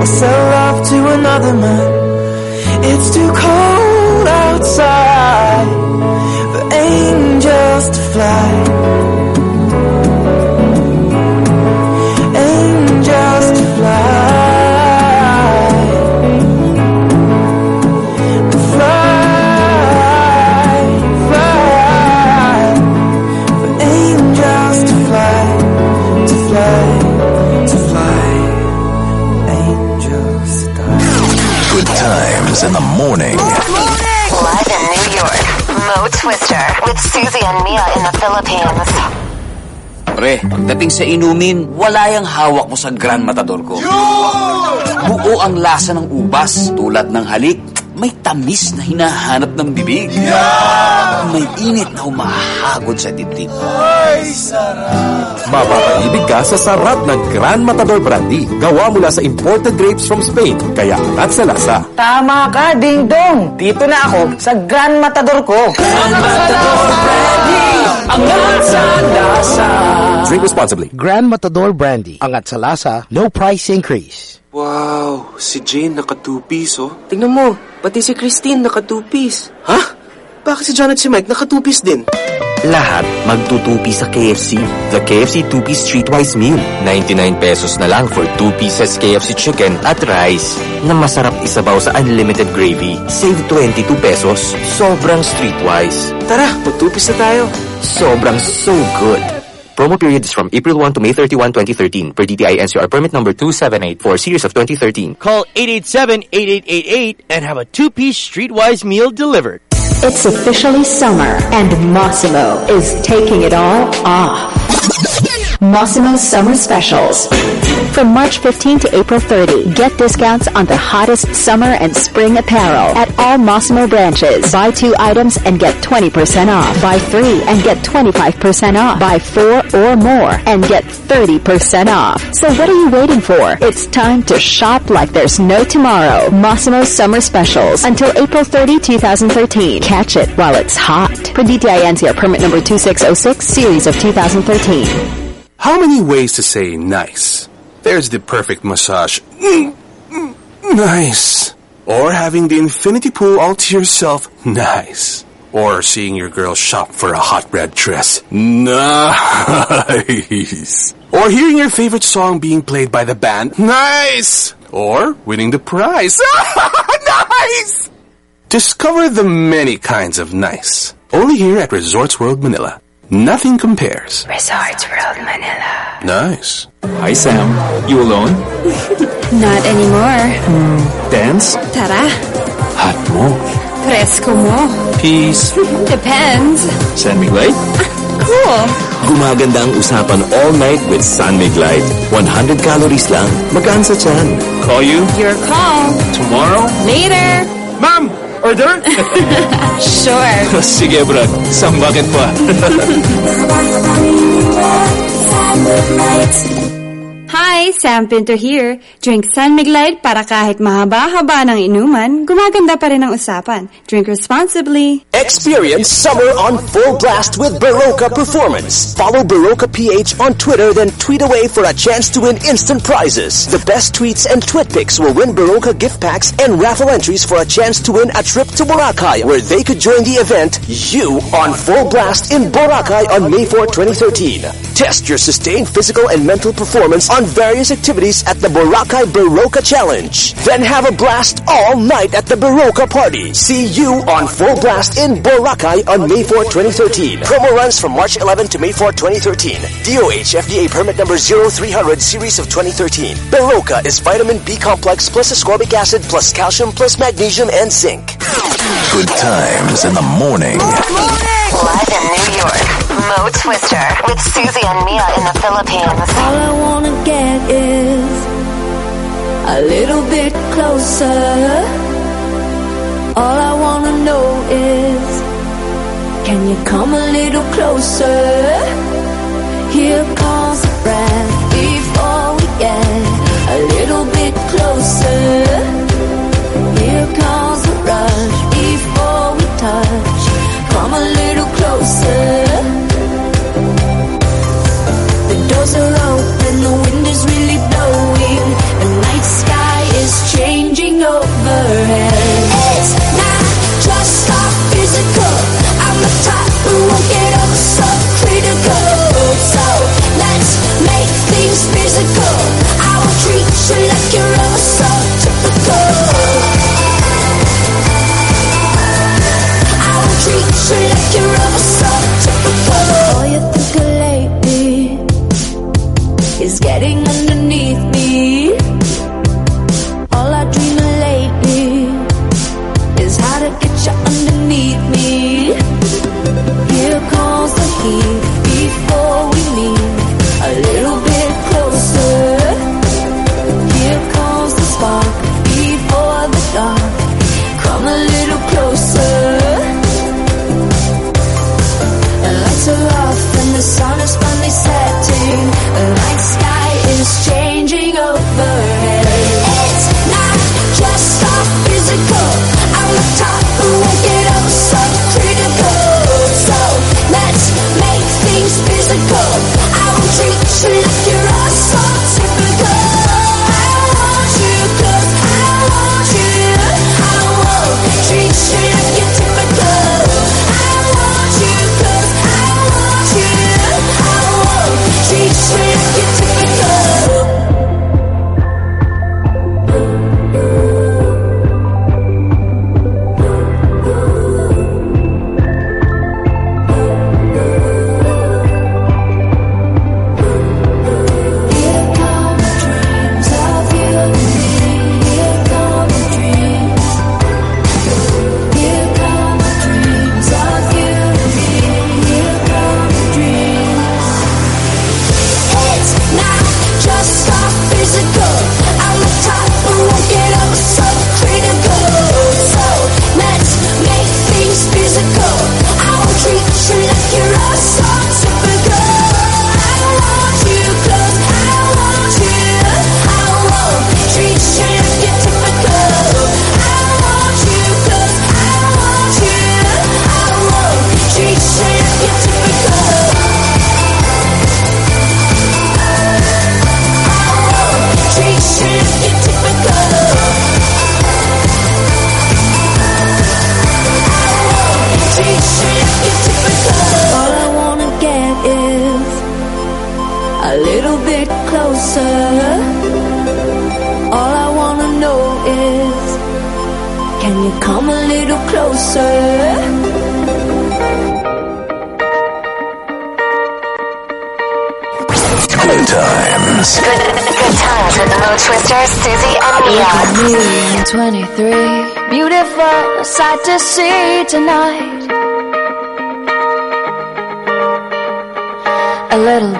or sell love to another man. It's too cold outside for angels to fly. In the morning. Live in New York, Mo Twister with Susie and Mia in the Philippines. Pre, pagdating sa inumin, wala yung hawak mo sa Grand Matador ko. Buo ang lasa ng ubas, tulad ng halik. May tamis na hinahanap ng bibig. May init na humahagod sa dibdib. Mapapaibig ka sa sarap ng Gran Matador Brandy. Gawa mula sa imported grapes from Spain. Kaya angat sa lasa. Tama ka, Ding Dong. Dito na ako sa Grand Matador ko. Grand Matador Brandy, angat sa lasa. Drink responsibly. Grand Matador Brandy. Angat sa lasa, no price increase. Wow, si Jane naka two-piece, oh. Tingnan mo, pati si Christine naka two-piece. Ha? Bakit si John at si Mike naka two-piece din? Lahat magtutupi sa KFC. The KFC 2-piece streetwise meal. 99 pesos na lang for 2 pieces KFC chicken at rice. Na masarap isabaw sa unlimited gravy. Save 22 pesos. Sobrang streetwise. Tara, mag-two-piece na tayo. Sobrang so good. Promo period is from April 1 to May 31, 2013 per DTI NCR permit number 278 for series of 2013. Call 887-8888 and have a two-piece streetwise meal delivered. It's officially summer, and Massimo is taking it all off. Massimo Summer Specials. From March 15 to April 30, get discounts on the hottest summer and spring apparel at all Massimo branches. Buy two items and get 20% off. Buy three and get 25% off. Buy four or more and get 30% off. So what are you waiting for? It's time to shop like there's no tomorrow. Massimo Summer Specials until April 30, 2013. Catch it while it's hot. Per DTI NCR permit number 2606, series of 2013. How many ways to say nice? There's the perfect massage. Nice. Or having the infinity pool all to yourself. Nice. Or seeing your girl shop for a hot red dress. Nice. Or hearing your favorite song being played by the band. Nice. Or winning the prize. nice. Discover the many kinds of nice. Only here at Resorts World Manila. Nothing compares. Resorts World Manila. Nice. Hi, Sam. You alone? Not anymore. Hmm. Dance? Tara, Hot mo. presko mo. Peace. Depends. San Miguel? Cool. Gumaganda ang usapan all night with San Mig Light. 100 calories lang. Magaan sa tiyan. Call you? Your call. Tomorrow? Later. Ma'am! Order? Sure. Sige, brad. Isang bucket pa. Hi, Sam Pinto here. Drink San Mig Light para kahit mahaba-haba ng inuman, gumaganda pa rin ang usapan. Drink responsibly. Experience summer on full blast with Berocca Performance. Follow Berocca PH on Twitter, then tweet away for a chance to win instant prizes. The best tweets and twit picks will win Berocca gift packs and raffle entries for a chance to win a trip to Boracay, where they could join the event You on Full Blast in Boracay on May 4, 2013. Test your sustained physical and mental performance on various activities at the Boracay Berocca Challenge. Then have a blast all night at the Berocca Party. See you on Full Blast in Boracay on May 4, 2013. Promo runs from March 11 to May 4, 2013. DOH FDA permit number 0300 series of 2013. Berocca is vitamin B complex plus ascorbic acid plus calcium plus magnesium and zinc. Good times in the morning. Live in New York, Slow Twister with Susie and Mia in the Philippines. All I wanna get is a little bit closer. All I wanna know is can you come a little closer? Here comes her head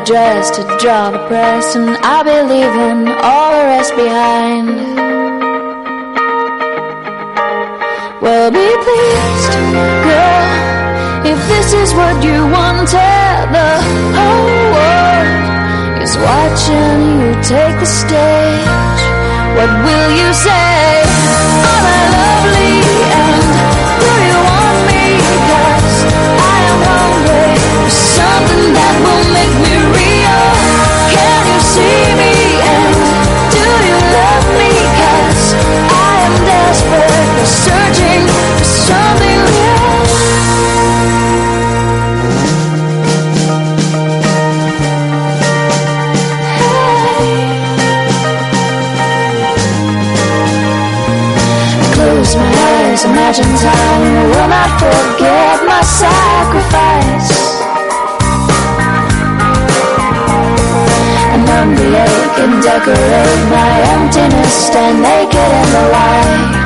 dress to draw the press, and I'll be leaving all the rest behind. Well, be pleased, girl, if this is what you wanted. The whole world is watching you take the stage. What will you say? imagine time will not forget my sacrifice. And on the lake and decorate my emptiness, stand naked in the light.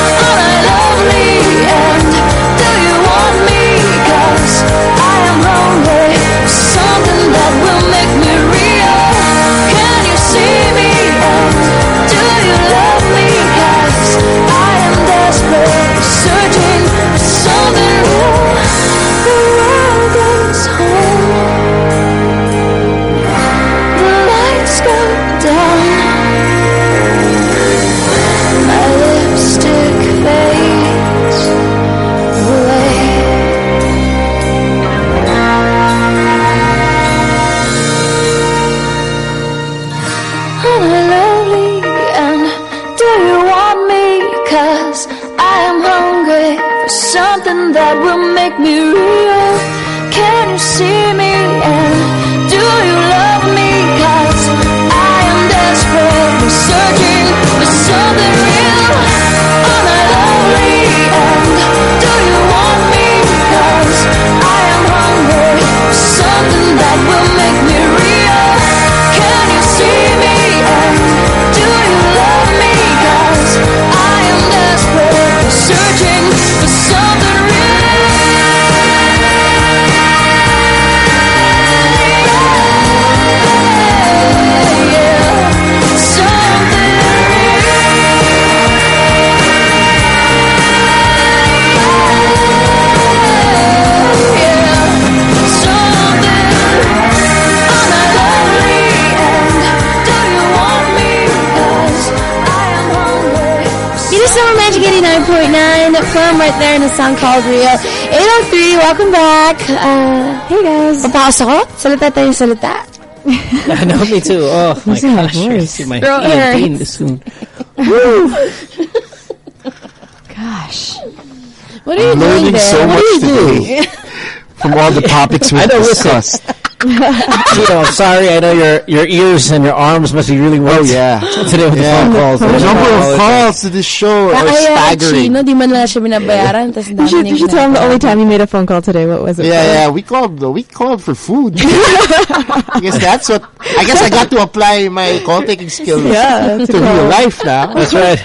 from right there in a song called Real. 803, welcome back. Uh, hey guys. Papasok ko? Salita tayo salita. I know, me too. Oh my my gosh, you're see my Bro, Ian Eric. Dean this soon. Gosh. What are you doing learning there? so what much today. From all the topics we I know, discussed. You know, I'm sorry. I know your your ears and your arms must be really worked. Oh, yeah. Today with the phone calls. The and number of the- calls to this show are ah, Kaya staggering. Chino, di man lang siya binabayaran. You should, you should tell him the only time you made a phone call today. What was it? Yeah, yeah, we called uh, we called for food. I guess that's what I guess I got to apply my call taking skills Yeah, to to real life now. That's right.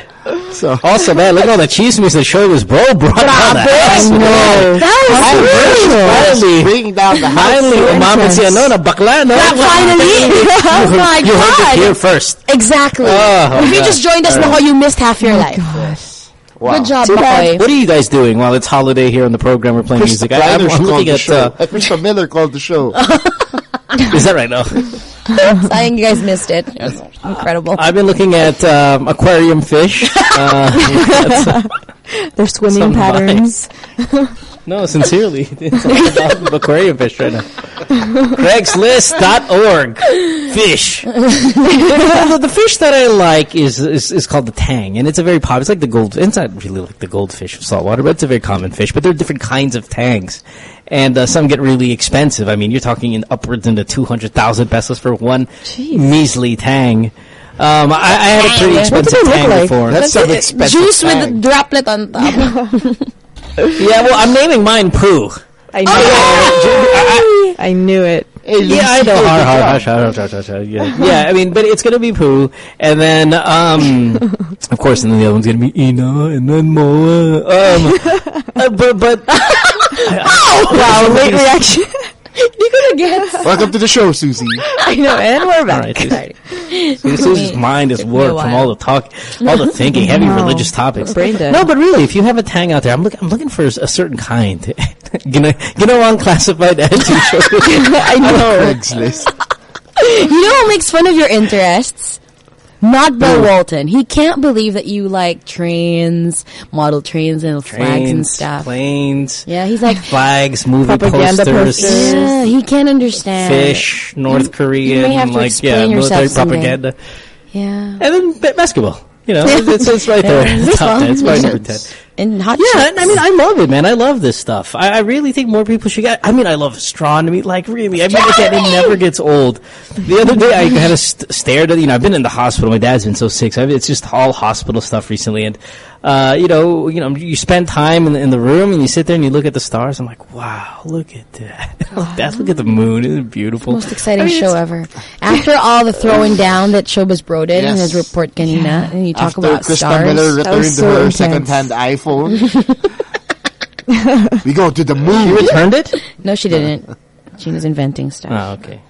So Also, man, look at all the cheese the show was bro brought down the house. I. That was Finally, bringing down the house. finally, umabot si ano, na bakla, no? Yeah, finally. You oh heard- my you heard it here first. Exactly. Oh, if you just joined us, All nako, you missed half your life. Good job, Too bad. What are you guys doing while it's holiday here on the program? We're playing Chris music. I, am looking at. Uh, Uh, Krista Miller called the show. is that right? No. think you guys missed it. It was incredible. I've been looking at um, aquarium fish. Uh, that's- Their swimming Some patterns. no, sincerely, it's all about aquarium fish right now. Craigslist.org. Fish. the, the- the fish that I like is, is is called the tang, and it's a very popular. It's like the gold. It's not really like the goldfish of saltwater, but it's a very common fish. But there are different kinds of tangs, and uh, some get really expensive. I mean, you're talking in upwards into two hundred thousand pesos for one measly tang. Um, I, I had a pretty expensive What do they look tang like? before. That's some expensive Juice with tang. a droplet on top. Yeah, well, I'm naming mine Pooh. I knew it. I knew it. Yeah, I know. Har, har, hush, hush, hush, hush, hush, Yeah. yeah, I mean, but it's gonna be Pooh, and then, um, of course, and then the other one's gonna be Ina, and then Moa. Um, uh, but, but, Wow, late reaction. you gonna guess? Welcome to the show, Susie. I know, and we're all back. right, Susie. Susie's mind is Took me a worked from all the talk, all the thinking, heavy Wow. religious topics. Brain dead. No, but really, if you have a tang out there, I'm looking, I'm looking for a certain kind. Gonna unclassified attitude show. I know. Craigslist. You know what makes fun of your interests? Not Bill Walton. He can't believe that you like trains, model trains and flags and stuff. planes, Yeah, he's like, flags, movie Propaganda posters. posters. yeah, he can't understand. fish, North to like yeah, military yourself someday. propaganda, Yeah. and then ba- basketball. You know, it's, it's, right there. It's top baseball. 10. It's probably number ten. And hot Yeah, chicks. I mean, I love it, man. I love this stuff. I, I really think more people should get. I mean, I love astronomy. Like, really, I mean, again, it never gets old. The other day, I kind of st- stared at. You know, I've been in the hospital. My dad's been so sick. So I've, it's just all hospital stuff recently, and uh, you know, you know, you spend time in the, in the room and you sit there and you look at the stars. I'm like, wow, look at that. look at that. Look at the moon. Isn't it beautiful? Most exciting I mean, show ever. After all the throwing down that Showbiz Bro did in his report, Kanina, and you talk After about Krista stars. Miller That returned was so her intense. second-hand iPhone. we go to the moon. You returned it? No, she didn't. She was inventing stuff. Oh, okay.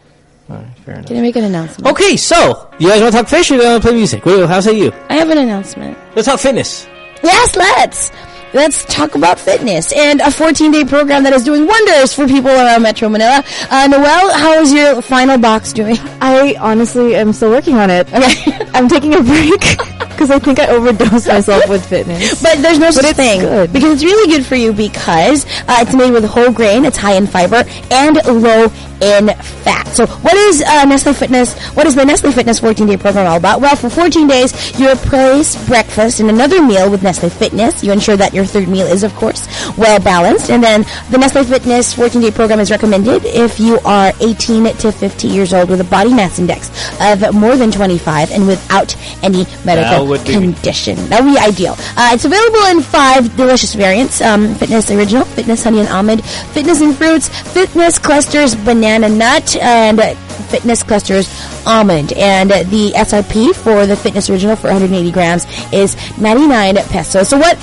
All right, fair enough. Can I make an announcement? Okay, so you guys want to talk fish or you want to play music? Wait, how say you? I have an announcement. Let's talk fitness. Yes, let's. Let's talk about fitness and a 14-day program that is doing wonders for people around Metro Manila. Uh, Noel, how is your final box doing? I honestly am still working on it. Okay. I'm taking a break because I think I overdosed myself with fitness. But there's no such thing good. because it's really good for you because uh, it's made with whole grain, it's high in fiber, and low in fat. So, what is uh, Nestle Fitness? What is the Nestle Fitness 14-day program all about? Well, for 14 days, you replace breakfast and another meal with Nestle Fitness. You ensure that your third meal is, of course, well balanced, and then the Nestle Fitness 14-day program is recommended if you are 18 to 50 years old with a body mass index of more than 25 and without any medical would be- condition. That would be ideal. Uh, it's available in five delicious variants: um, Fitness Original, Fitness Honey and Almond, Fitness and Fruits, Fitness Clusters Banana Nut, and Fitness Clusters Almond. And the SRP for the Fitness Original for 180 grams is 99 pesos. So what?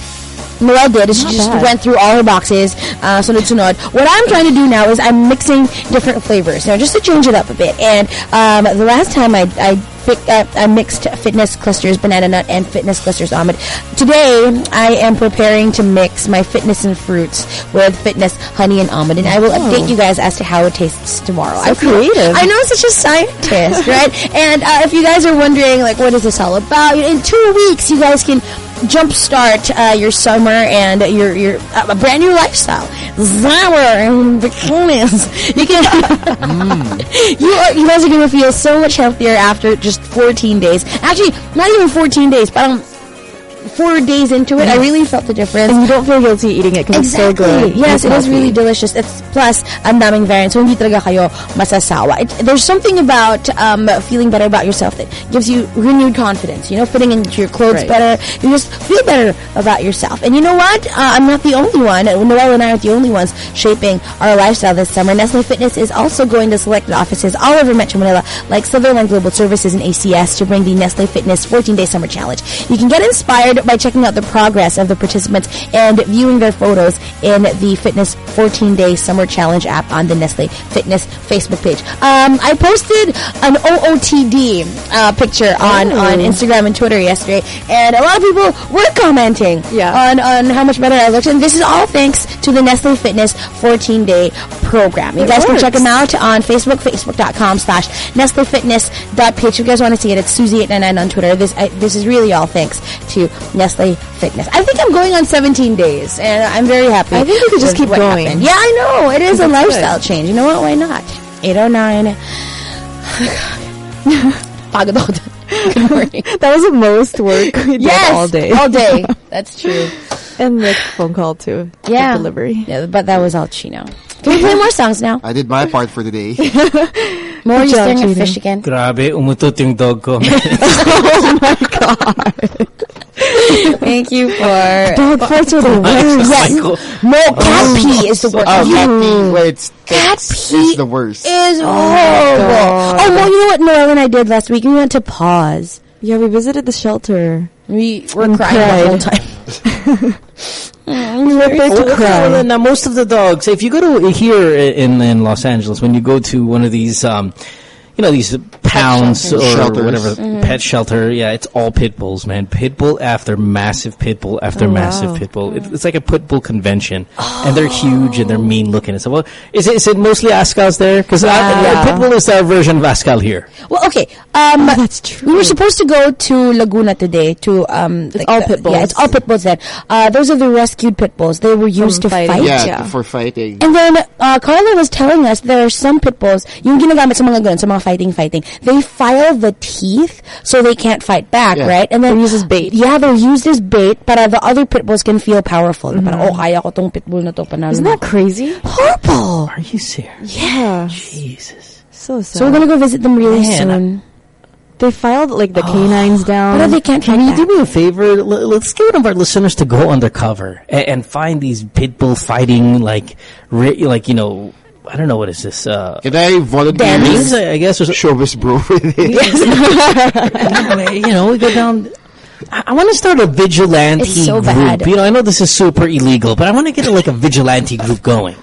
Noelle did is she just bad. went through all her boxes, uh, sunod-sunod. What I'm trying to do now is I'm mixing different flavors, now just to change it up a bit. And um, the last time I, I, uh, I mixed Fitness Clusters Banana Nut and Fitness Clusters Almond. Today, I am preparing to mix my Fitness and Fruits with Fitness Honey and Almond, and I will update you guys as to how it tastes tomorrow. So I creative. I know I'm such a scientist, right? And uh, if you guys are wondering, like, what is this all about? In two weeks, you guys can jumpstart uh, your summer and your your uh, a brand new lifestyle. Summer and bikinis. You can. you are, you guys are gonna feel so much healthier after just 14 days. Actually, not even 14 days, but um, four days into it, I really felt the difference. And you don't feel guilty eating it because Exactly. it's so good. Yes, It's it is healthy. really delicious. It's plus ang daming variants. So hindi talaga kayo masasawa. It, there's something about um, feeling better about yourself that gives you renewed confidence. You know, fitting into your clothes Right. better. You just feel better about yourself. And you know what? Uh, I'm not the only one. Noel and I aren't the only ones shaping our lifestyle this summer. Nestle Fitness is also going to selected offices all over Metro Manila, like Sutherland Global Services and ACS, to bring the Nestle Fitness 14-day summer challenge. You can get inspired by checking out the progress of the participants and viewing their photos in the Fitness 14-day summer challenge app on the Nestle Fitness Facebook page. Um, I posted an OOTD uh, picture on, Oh. on Instagram and Twitter yesterday, and a lot of people were commenting on, on how much better I looked. And this is all thanks to the Nestle Fitness 14-day program. You It guys can check them out on Facebook, facebook.com slash nestlefitness.page. If you guys want to see it, it's Susie899 on Twitter. This I, this is really all thanks to Nestle Fitness. I think I'm going on 17 days, and I'm very happy. I think you could just keep going. happened. Yeah, I know. It is a lifestyle good. change. You know what? Why not? 809. Good morning. That was the most work we did Yes, all day. all day. That's true. and the phone call too. Yeah. delivery. Yeah, but that was all Chino. Can we play more songs now? I did my part for the day. More you job, staring at fish again? Grabe, umutot yung dog ko. oh my god. Thank you for Dog farts are the worst. Yes. No, cat oh. pee is the worst. Oh, cat You- pee. Wait, Cat pee it's the worst. is oh horrible. God. Oh, well, you know what Noel and I did last week? We went to PAWS. Yeah, we visited the shelter. We were And crying the whole time. We were there to Well, cry. now most of the dogs, if you go to here in in Los Angeles, when you go to one of these, um, you know, these pounds or shelters. Shelters. whatever Mm-hmm. pet shelter, yeah, it's all pit bulls, man. Pit bull after massive pit bull after Oh, massive wow. pit bull. It, it's like a pit bull convention, and they're huge and they're mean looking. So, well, is it is it mostly Askals there? Because Yeah. pit bull is our version of Askal here. Well, okay. Um, Oh, that's true. We were supposed to go to Laguna today to um. It's all pit bulls. Yeah, it's all pit bulls. Then uh, those are the rescued pit bulls. They were used to fighting. fight. Yeah, Yeah. for fighting. And then uh, Carla was telling us there are some pit bulls, yung ginagamit sa mga ganun, sa mga fighting fighting, they file the teeth so they can't fight back, Yeah. right? And then They're used as bait. Yeah, they're used as bait, para uh, the other pit bulls can feel powerful. Na Parang, mm-hmm. oh, kaya ko tong pit bull na to, panalo Isn't that crazy? ako." horrible? Are you serious? Yeah. Jesus. So sad. So we're gonna go visit them really Man, soon. they filed like the oh. canines down. But they can't Can you do me a favor? L- Let's get one of our listeners to go undercover and, and find these pit bull fighting, like, re- like you know, I don't know what is this. Uh, Can I volunteer? Danny's? Danny's, I guess. Or so- Showbiz bro with it. you know, we go down. I, I want to start a vigilante It's so group. bad. You know, I know this is super illegal, but I want to get like a vigilante group going.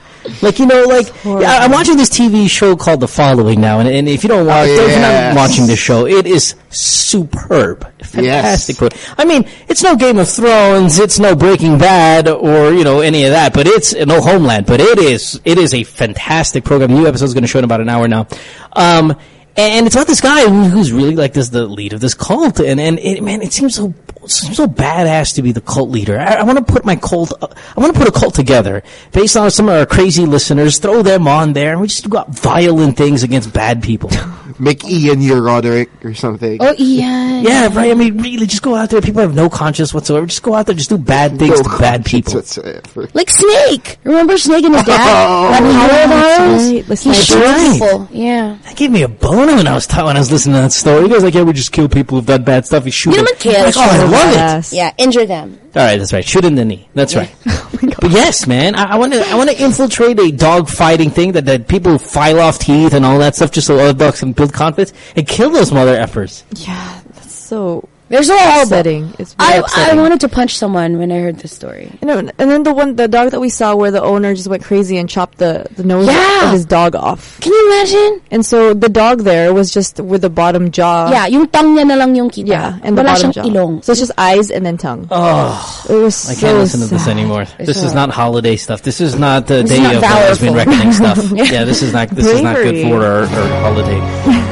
Like you know, like yeah, I'm watching this TV show called The Following now, and, and if you don't watch, if you're not watching this show, it is superb, fantastic. pro- I mean, it's no Game of Thrones, it's no Breaking Bad, or you know any of that, but it's no Homeland, but it is it is a fantastic program. The new episode is going to show in about an hour now. Um, and it's about this guy who's really like this the lead of this cult, and and it, man, it seems so seems so badass to be the cult leader. I, I want to put my cult, uh, I want to put a cult together based on some of our crazy listeners, throw them on there, and we just got violent things against bad people. Make Ian your Roderick or something. Oh, Ian. yeah, right. I mean, really, just go out there. People have no conscience whatsoever. Just go out there, just do bad things No to bad people. whatsoever. Like Snake. Remember Snake and his dad? Oh, that Howard that's Hours? right. The He shot Right. people. Yeah. That gave me a boner when I was ta- when I was listening to that story. He goes like, "Yeah, we just kill people who've done bad stuff. We shoot You them." know what kill? Like, oh, I love it. Yeah, injure them. All right, that's right. Shoot in the knee. That's right. Oh but yes, man, I want to I want to infiltrate a dog fighting thing that, that people file off teeth and all that stuff just so other dogs can build confidence and kill those mother effers. Yeah, that's so They're so horrible. upsetting. It's very I, I wanted to punch someone when I heard this story. You know, and then the one, the dog that we saw where the owner just went crazy and chopped the, the nose Yeah. of his dog off. Can you imagine? And so the dog there was just with the bottom jaw. yeah, yung tongue niya na lang yung kita. Yeah, and the Wala bottom jaw. ilong. So it's just eyes and then tongue. Oh, It was I so can't listen to this sad. anymore. This is not holiday stuff. This is not the This day not of lesbian powerful. reckoning stuff. yeah, this is not this is not good for our, our holiday.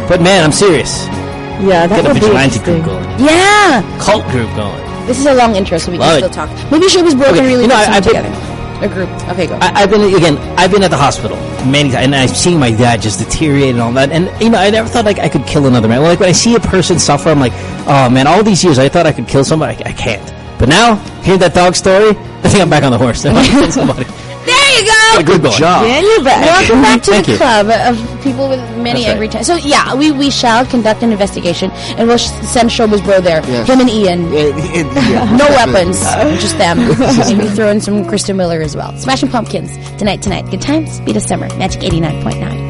But man, I'm serious. Yeah, that Get a would be vigilante interesting. Yeah. Cult group going. This is a long intro, so we Love can it. still talk. Maybe she was broken Okay, really you know, good I- I've been- together. A group. Okay, go. I, I've been again. I've been at the hospital many times, and I've seen my dad just deteriorate and all that. And you know, I never thought like I could kill another man. Like when I see a person suffer, I'm like, oh man, all these years I thought I could kill somebody. I, I can't. But now, hear that dog story, I think I'm back on the horse. I want to kill somebody. There you go. Good job. Yeah, you're back. Welcome back to Thank the you. club uh, of people with many That's right. angry times. So yeah, we, we shall conduct an investigation and we'll sh- send Showbiz Bro there. Yes. Him and Ian. yeah. no weapons, just them. Maybe throw in some Krista Miller as well. Smashing Pumpkins tonight. Tonight, good times. Speed of summer. Magic eighty nine point nine.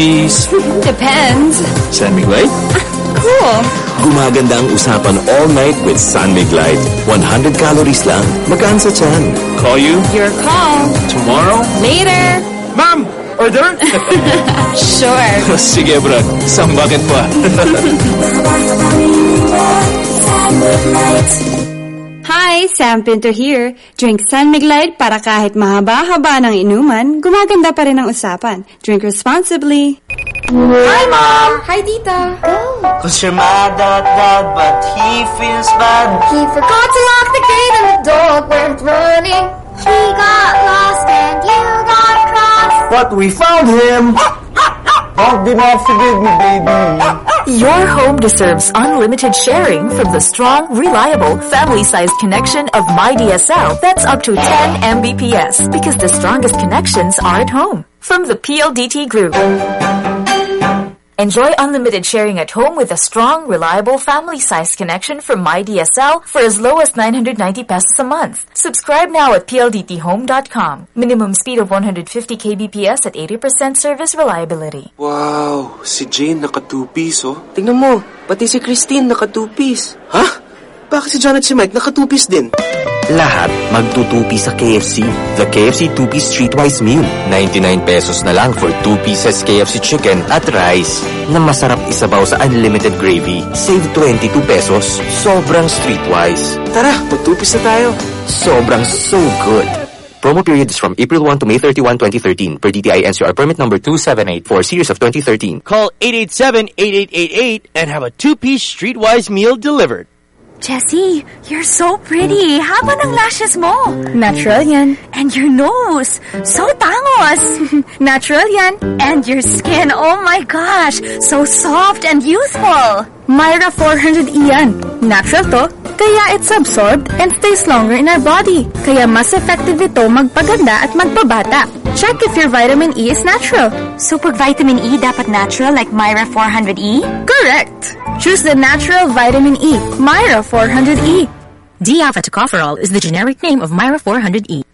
Mo. Depends. San Miguel? Ah, cool. Gumaganda ang usapan all night with San Light. 100 calories lang. Magaan sa tiyan. Call you? Your call. Tomorrow? Later. Ma'am! Order? Sure. Sige. Isang bucket pa. Hi, Sam Pinto here. Drink San Mig Light para kahit mahaba-haba ng inuman, gumaganda pa rin ang usapan. Drink responsibly. Hi, Mom! Hi, Tita. Cause you're mad at Dad, but he feels bad. He forgot to lock the gate and the dog went running. He got lost and you got cross. But we found him! Don't be not forgive me, baby. Your home deserves unlimited sharing from the strong, reliable, family-sized connection of MyDSL that's up to 10 Mbps because the strongest connections are at home. From the PLDT Group. Enjoy unlimited sharing at home with a strong, reliable, family-sized connection from MyDSL for as low as 990 pesos a month. Subscribe now at pldthome.com. Minimum speed of 150 kbps at 80% service reliability. Wow, si Jane naka two-piece, oh. Tingnan mo, pati si Christine naka two-piece. Ha? Bakit si John at si Mike naka two-piece din? Lahat magtutupi sa KFC. The KFC 2-piece streetwise meal. 99 pesos na lang for 2 pieces KFC chicken at rice. Na masarap isabaw sa unlimited gravy. Save 22 pesos. Sobrang streetwise. Tara, mag-two-piece na tayo. Sobrang so good. Promo period is from April 1 to May 31, 2013 per DTI NCR permit number 278 for series of 2013. Call 887-8888 and have a two-piece streetwise meal delivered. Jessie, you're so pretty. Haba ng lashes mo. Natural yan. And your nose. So tangos. Natural yan. And your skin, oh my gosh. So soft and youthful. Myra 400 yan. Natural to, kaya it's absorbed and stays longer in our body. Kaya mas effective ito magpaganda at magpabata. Check if your vitamin E is natural. So pag vitamin E dapat natural like Myra 400E? Correct. Choose the natural vitamin E, Myra 400E. D-alpha tocopherol is the generic name of Myra 400E.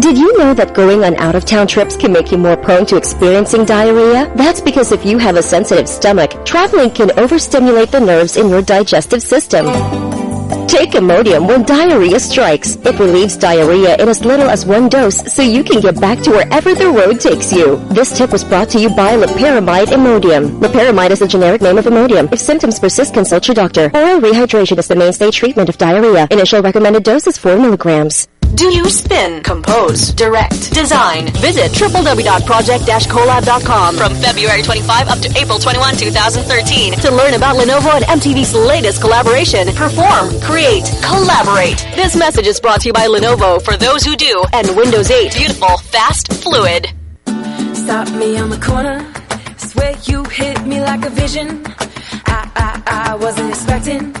Did you know that going on out-of-town trips can make you more prone to experiencing diarrhea? That's because if you have a sensitive stomach, traveling can overstimulate the nerves in your digestive system. Take Imodium when diarrhea strikes. It relieves diarrhea in as little as one dose so you can get back to wherever the road takes you. This tip was brought to you by Loperamide Imodium. Loperamide is the generic name of Imodium. If symptoms persist, consult your doctor. Oral rehydration is the mainstay treatment of diarrhea. Initial recommended dose is 4 milligrams. Do you spin, compose, direct, design? Visit www.project-collab.com from February 25 up to April 21, 2013 to learn about Lenovo and MTV's latest collaboration. Perform, create, collaborate. This message is brought to you by Lenovo for those who do and Windows 8. Beautiful, fast, fluid. Stop me on the corner. Swear you hit me like a vision. I, I, I wasn't expecting.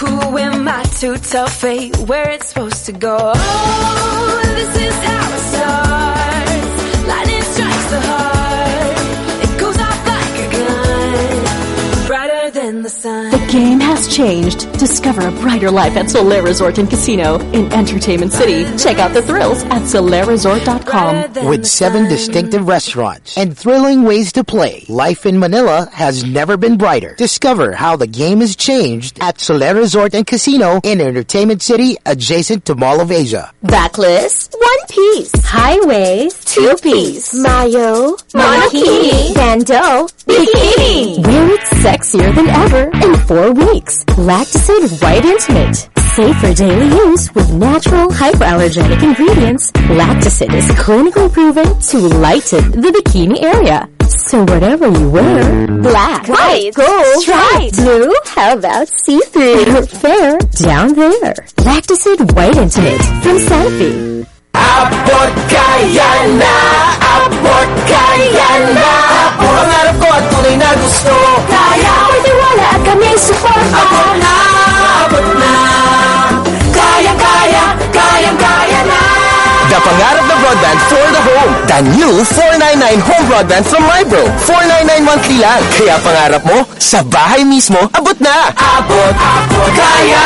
Who am I to tell fate where it's supposed to go? Oh, this is how it starts. Lightning strikes the heart. It goes off like a gun. Brighter than the sun. The game has changed. Discover a brighter life at Solaire Resort and Casino in Entertainment City. Check out the thrills at SolaireResort.com. With seven distinctive restaurants and thrilling ways to play, life in Manila has never been brighter. Discover how the game has changed at Solaire Resort and Casino in Entertainment City adjacent to Mall of Asia. Backlist, one piece. Highways, two piece. Mayo, monokini. Bando, bikini. Wear it sexier than ever in four weeks. Lactacyd White Intimate. Safe for daily use with natural hypoallergenic ingredients. Lactacyd is clinically proven to lighten the bikini area. So whatever you wear, black, White, gold, striped, blue, how about see-through, fair, down there. Lactacyd White Intimate from Sanofi. Abot kaya na, abot kaya na. Pangarap ko at tunay na gusto. Kaya may tiwala at kami suporta. Abot na, The pangarap na broadband for the home. The new 499 home broadband from MyBro. 499 monthly lang. Kaya pangarap mo, sa bahay mismo, abot na! Abot, abot, kaya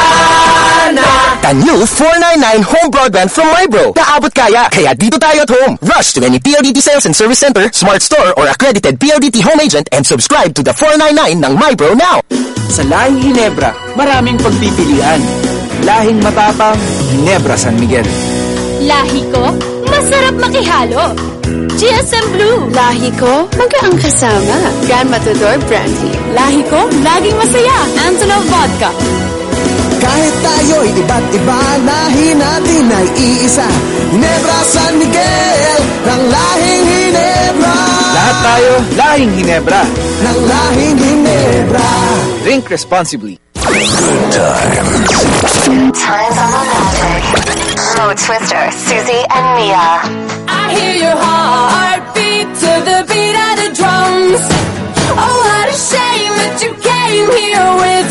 na! The new 499 home broadband from MyBro. Kaabot kaya, kaya dito tayo at home. Rush to any PLDT sales and service center, smart store, or accredited PLDT home agent and subscribe to the 499 ng MyBro now. Sa lahing Hinebra, maraming pagpipilian. Lahing matapang, Hinebra San Miguel. Lahi ko, masarap makihalo. GSM Blue. Lahi ko, magaang kasama. Grand Matador Brandy. Lahi ko, laging masaya. Antonov Vodka. Kahit tayo'y iba't iba, lahi natin ay iisa. Hinebra San Miguel, ng lahing Hinebra. Lahat tayo, lahing Hinebra. Ng lahing Hinebra. Drink responsibly. Good times. Good times on the magic. Mo Twister, Susie, and Mia. I hear your heartbeat to the beat of the drums. Oh, what a shame that you came here with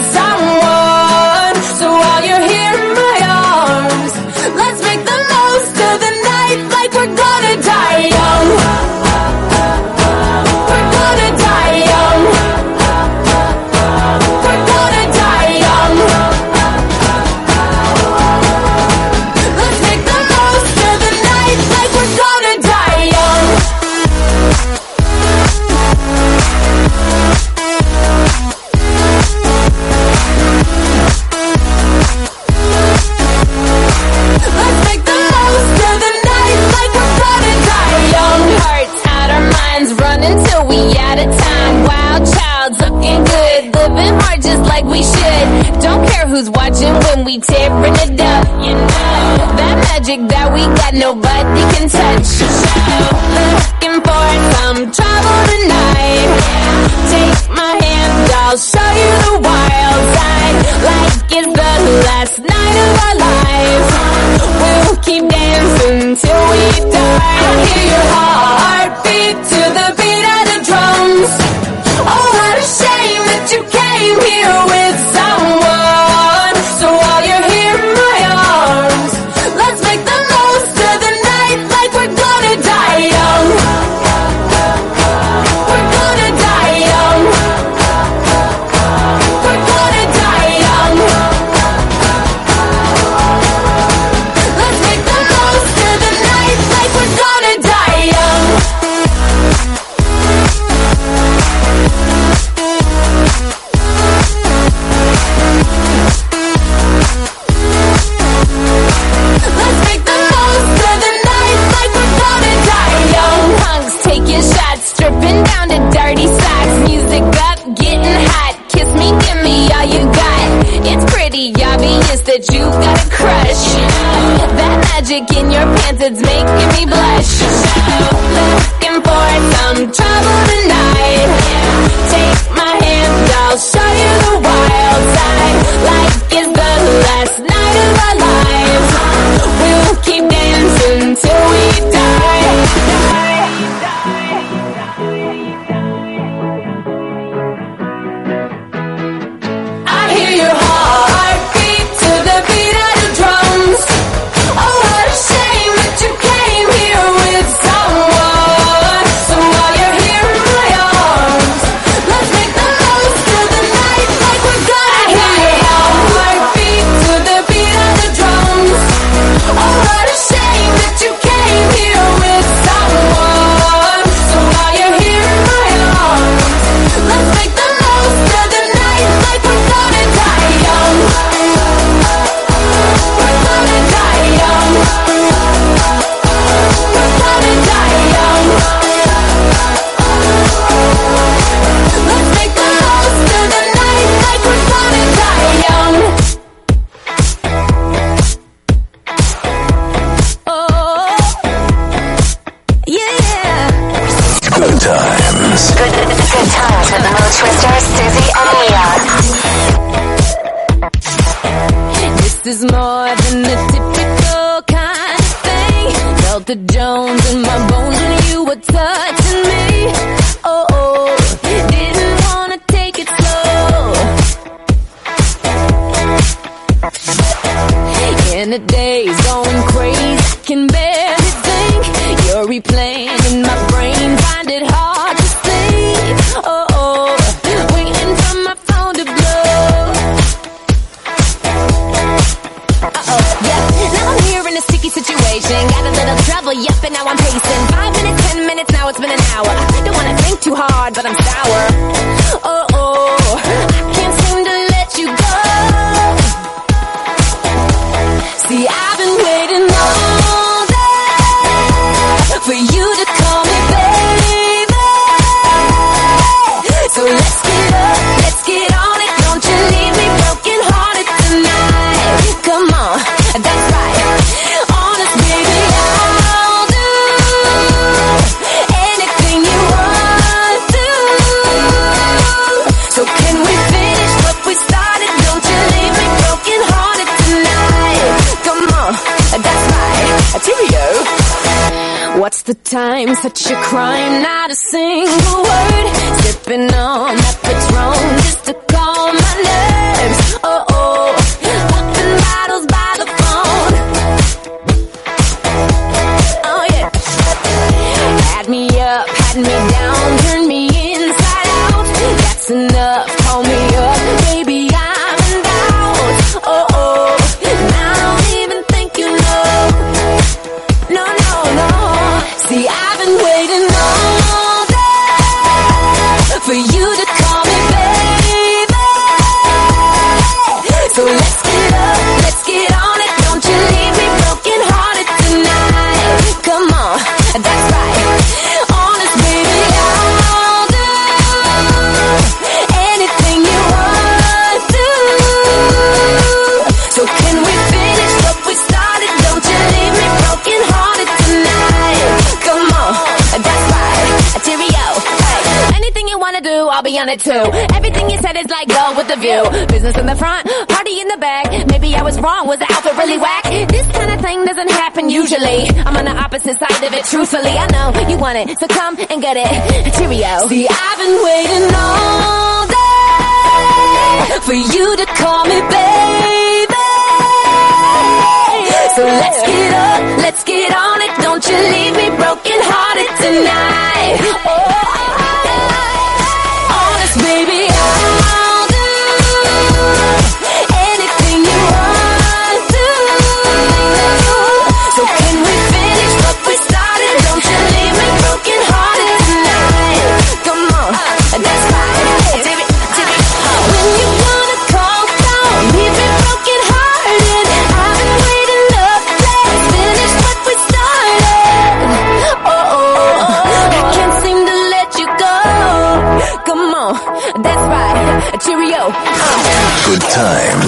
we should. Don't care who's watching when we tearing it up. You know that magic that we got, nobody can touch. So looking for some trouble tonight. Take my hand, I'll show you the wild side. Like it's the last night of our lives. We'll keep dancing till we die. I hear your heartbeat to the that you got a crush. That magic in your pants, it's making me blush. Looking for some trouble tonight. Take my hand, I'll show you the wild side. Like want it, so come and get it. Cheerio. See, I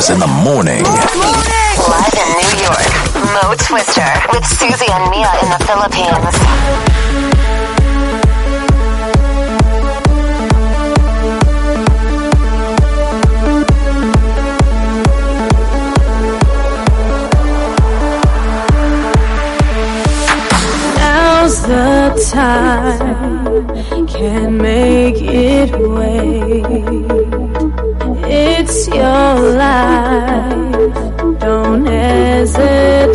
Breakfast in the morning. Live in New York, Mo Twister with Susie and Mia in the Philippines. Now's the time, can make it wait. It's your life. Don't hesitate.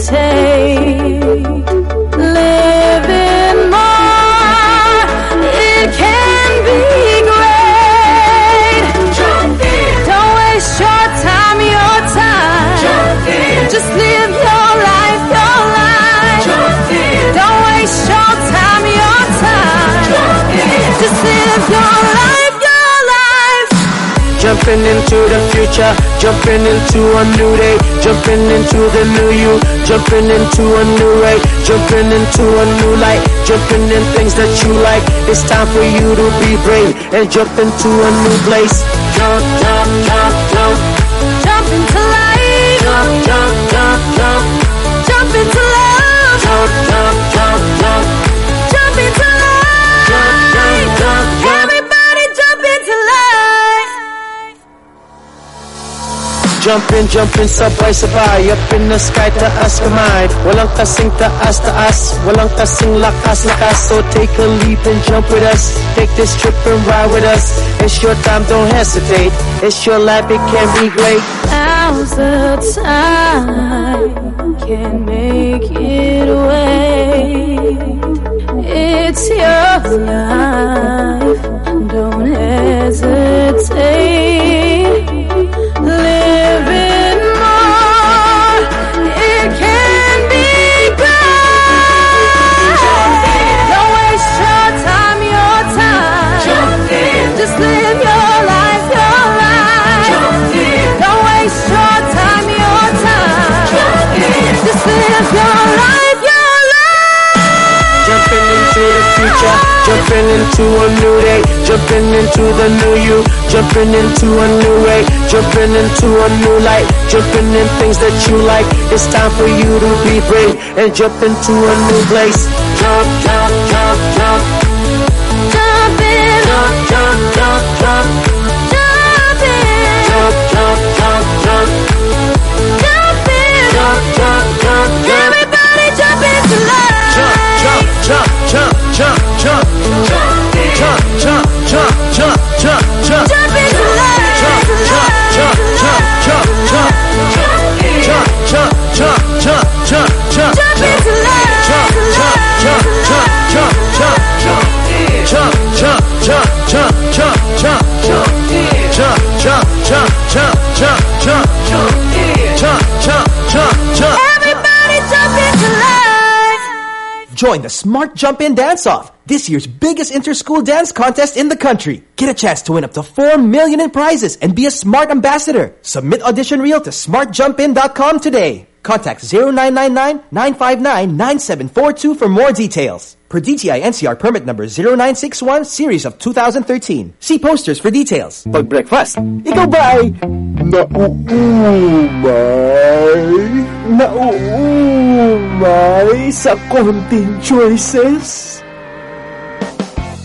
Jumping into the future, jumping into a new day, jumping into the new you, jumping into a new way, jumping into a new light, jumping in things that you like. It's time for you to be brave and jump into a new place. Jump, jump, jump. jumping, jumpin', so sabay Up in the sky, taas kamay. Walang kasing to us, Walang kasing lakas, lakas. So take a leap and jump with us. Take this trip and ride with us. It's your time, don't hesitate. It's your life, it can be great. Now's the time? Can make it wait It's your life. Don't hesitate. future, jumping into a new day, jumping into the new you, jumping into a new way, jumping into a new light, jumping in things that you like. It's time for you to be brave and jump into a new place. Jump, jump, jump, jump. jump, jump, jump, jump, jump, jump, jump, jump. Jump. Jump, jump, jump, jump, jump, jump. Jump, jump, jump, jump, jump, jump. Jump. Jump, jump, jump, jump, jump, jump, jump. Jump, jump, jump, jump, jump, jump, jump. Jump, jump, jump, jump, jump, jump, jump. Jump, jump, jump, jump. Jump. Join the Smart Jump In Dance Off this year's biggest inter-school dance contest in the country. Get a chance to win up to 4 million in prizes and be a Smart Ambassador. Submit audition reel to smartjumpin.com today. Contact 0999-959-9742 for more details. Per DTI NCR permit number 0961 series of 2013. See posters for details. Pag breakfast, ikaw ba ay nauumay? Nauumay sa konting choices?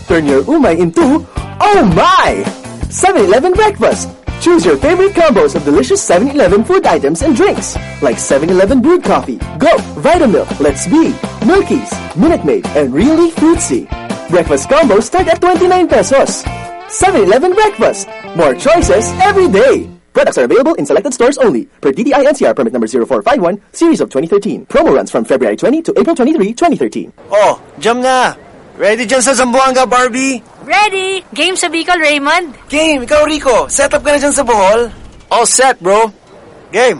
Turn your umay into oh my! 7-Eleven breakfast. Choose your favorite combos of delicious 7-Eleven food items and drinks like 7-Eleven brewed coffee, Go, Vitamilk, Let's Be, Milkies, Minute Maid, and Really Fruitsy. Breakfast combos start at 29 pesos. 7-Eleven breakfast. More choices every day. Products are available in selected stores only. Per DTI NCR permit number 0451, series of 2013. Promo runs from February 20 to April 23, 2013. Oh, jump na! Ready dyan sa Zamboanga, Barbie? Ready? Game sa Bicol, Raymond? Game! Ikaw, Rico. Set up ka na dyan sa Bohol? All set, bro. Game.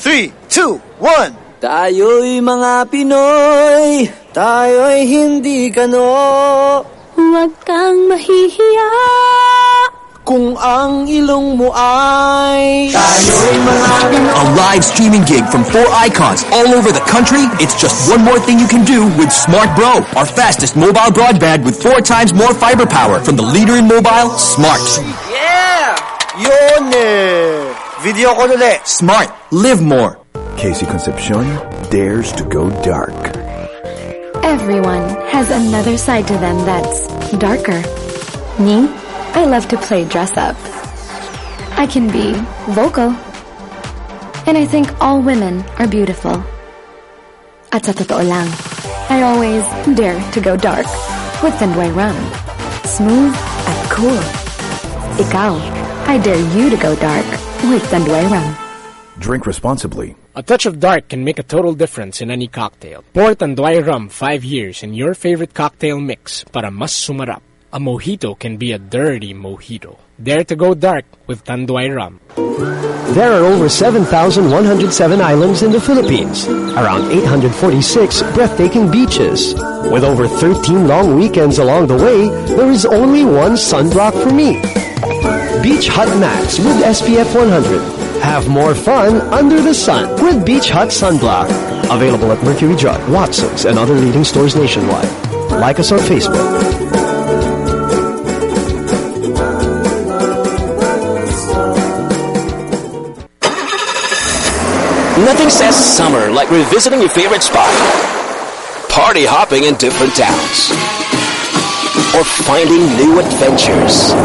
Three, two, one. Tayo'y mga Pinoy, tayo'y hindi gano. Huwag kang mahihiya. Kung ang ilong mo ay... Tayo'y mga A live streaming gig from four icons all over the country. It's just one more thing you can do with Smart Bro, our fastest mobile broadband with four times more fiber power from the leader in mobile, Smart. Yeah! Yun eh! Video call ulit. Smart. Live more. KC Concepcion dares to go dark. Everyone has another side to them that's darker. Me, I love to play dress up. I can be vocal. And I think all women are beautiful. At sa totoo lang, I always dare to go dark with Tanduay Rum. Smooth and cool. Ikaw, I dare you to go dark with Tanduay Rum. Drink responsibly. A touch of dark can make a total difference in any cocktail. Pour Tanduay Rum 5 years in your favorite cocktail mix para mas sumarap. A mojito can be a dirty mojito. Dare to go dark with Tanduay Rum. There are over 7,107 islands in the Philippines, around 846 breathtaking beaches. With over 13 long weekends along the way, there is only one sunblock for me. Beach Hut Max with SPF 100. Have more fun under the sun with Beach Hut Sunblock. Available at Mercury Drug, Watson's, and other leading stores nationwide. Like us on Facebook. Nothing says summer like revisiting your favorite spot. Party hopping in different towns. Or finding new adventures.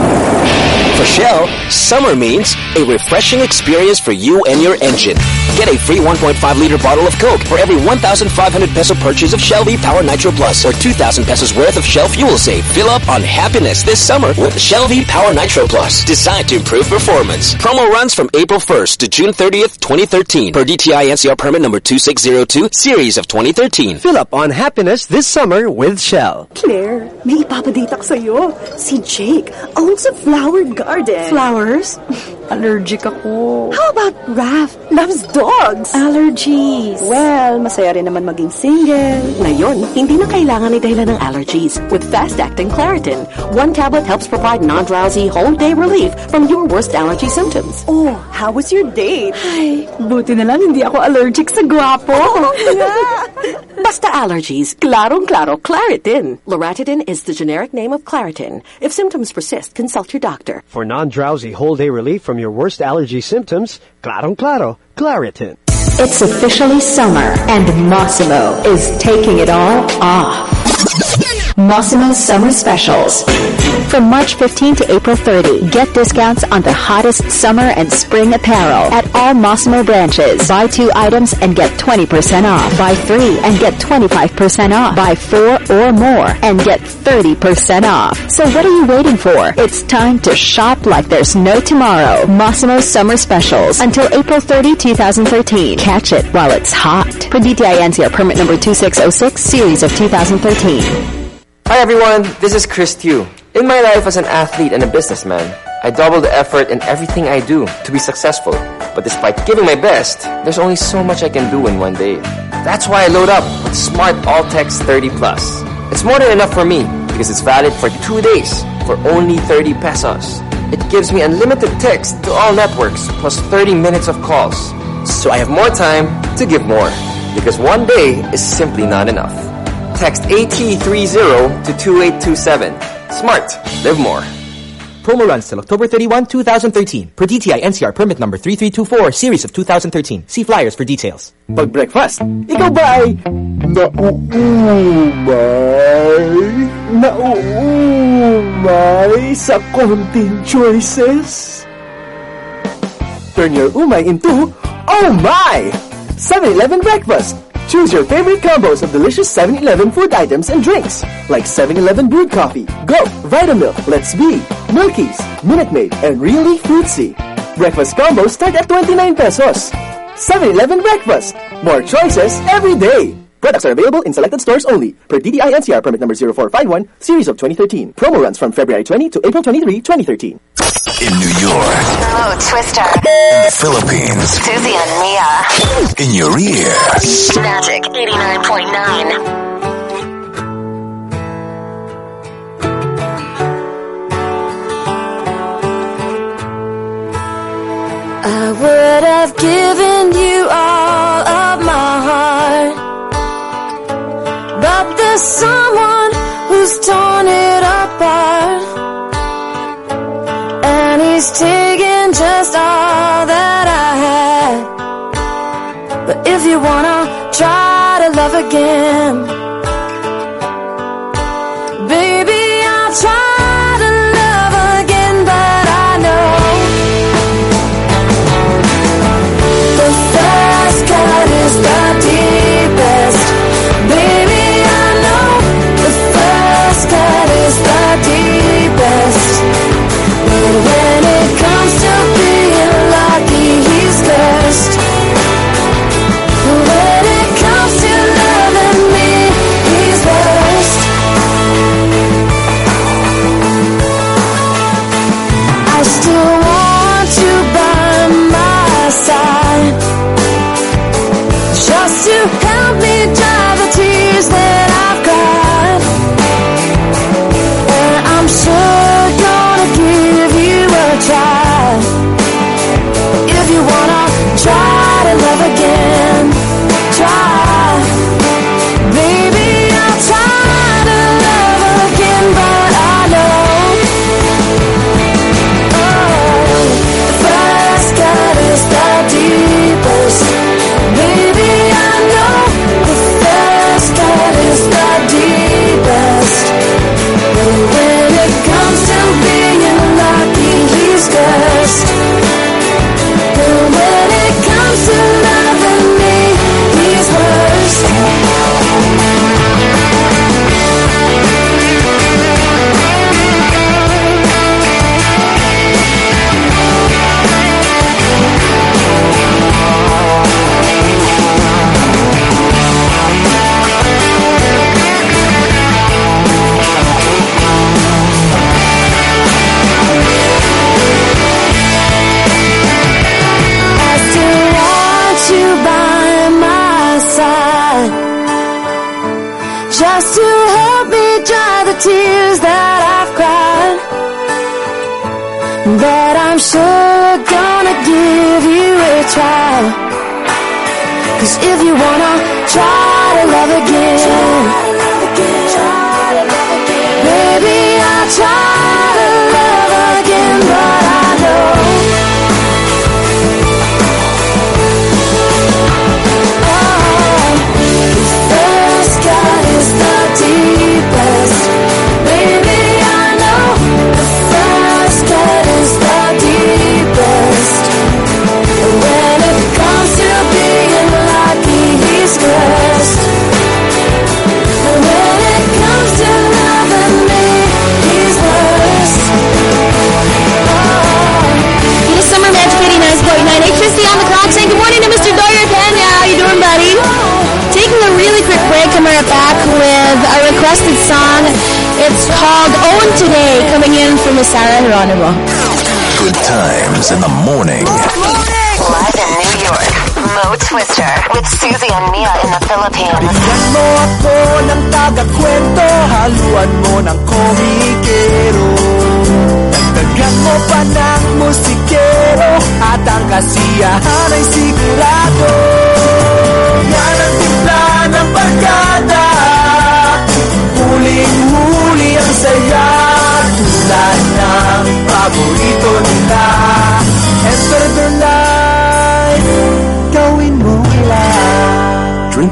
For Shell, summer means a refreshing experience for you and your engine. Get a free 1.5 liter bottle of Coke for every 1,500 peso purchase of Shell V Power Nitro Plus or 2,000 pesos worth of Shell Fuel Save. Fill up on happiness this summer with Shell V Power Nitro Plus, designed to improve performance. Promo runs from April 1st to June 30th, 2013 per DTI NCR permit number 2602, series of 2013. Fill up on happiness this summer with Shell. Claire, may ipapadate ako sa'yo. Si Jake owns a flower garden. Flowers? Allergic ako. How about Raph loves dogs? Allergies. Well, masaya rin naman maging single. Ngayon, hindi na kailangan ni dahilan ng allergies with fast-acting Claritin. One tablet helps provide non-drowsy whole-day relief from your worst allergy symptoms. Oh, how was your date? Ay, buti na lang hindi ako allergic sa gwapo. Basta allergies, klarong-klaro Claritin. Loratadine is the generic name of Claritin. If symptoms persist, consult your doctor. For non-drowsy whole-day relief from your worst allergy symptoms, Clarong Claro, Claritin. It's officially summer and Massimo is taking it all off. Massimo Summer Specials. From March 15 to April 30, get discounts on the hottest summer and spring apparel at all Massimo branches. Buy two items and get 20% off. Buy three and get 25% off. Buy four or more and get 30% off. So what are you waiting for? It's time to shop like there's no tomorrow. Massimo Summer Specials until April 30, 2013. Catch it while it's hot. Per DTI NCR permit number 2606, series of 2013. Hi everyone, this is Chris Tiu. In my life as an athlete and a businessman, I double the effort in everything I do to be successful. But despite giving my best, there's only so much I can do in one day. That's why I load up with Smart All Text 30 Plus. It's more than enough for me because it's valid for two days for only 30 pesos. It gives me unlimited text to all networks plus 30 minutes of calls. So I have more time to give more because one day is simply not enough. Text AT30 to 2827. Smart. Live more. Promo runs till October 31, 2013. Per DTI NCR permit number 3324, series of 2013. See flyers for details. Pag breakfast, ikaw ba ay nauumay? Nauumay sa konting choices? Turn your umay into oh my! 7-Eleven breakfast. Choose your favorite combos of delicious 7-Eleven food items and drinks like 7-Eleven brewed coffee, Go, Vitamilk, Let's Be, Milkies, Minute Maid, and Really Fruitsy. Breakfast combos start at 29 pesos. 7-Eleven breakfast. More choices every day. Products are available in selected stores only. Per DTI NCR permit number 0451, series of 2013. Promo runs from February 20 to April 23, 2013. In New York. Mo Twister. In the Philippines. Susie and Mia. In your ear. Magic 89.9. I would have given you all someone who's torn it apart. And he's taking just all that I had. But if you wanna try to love again,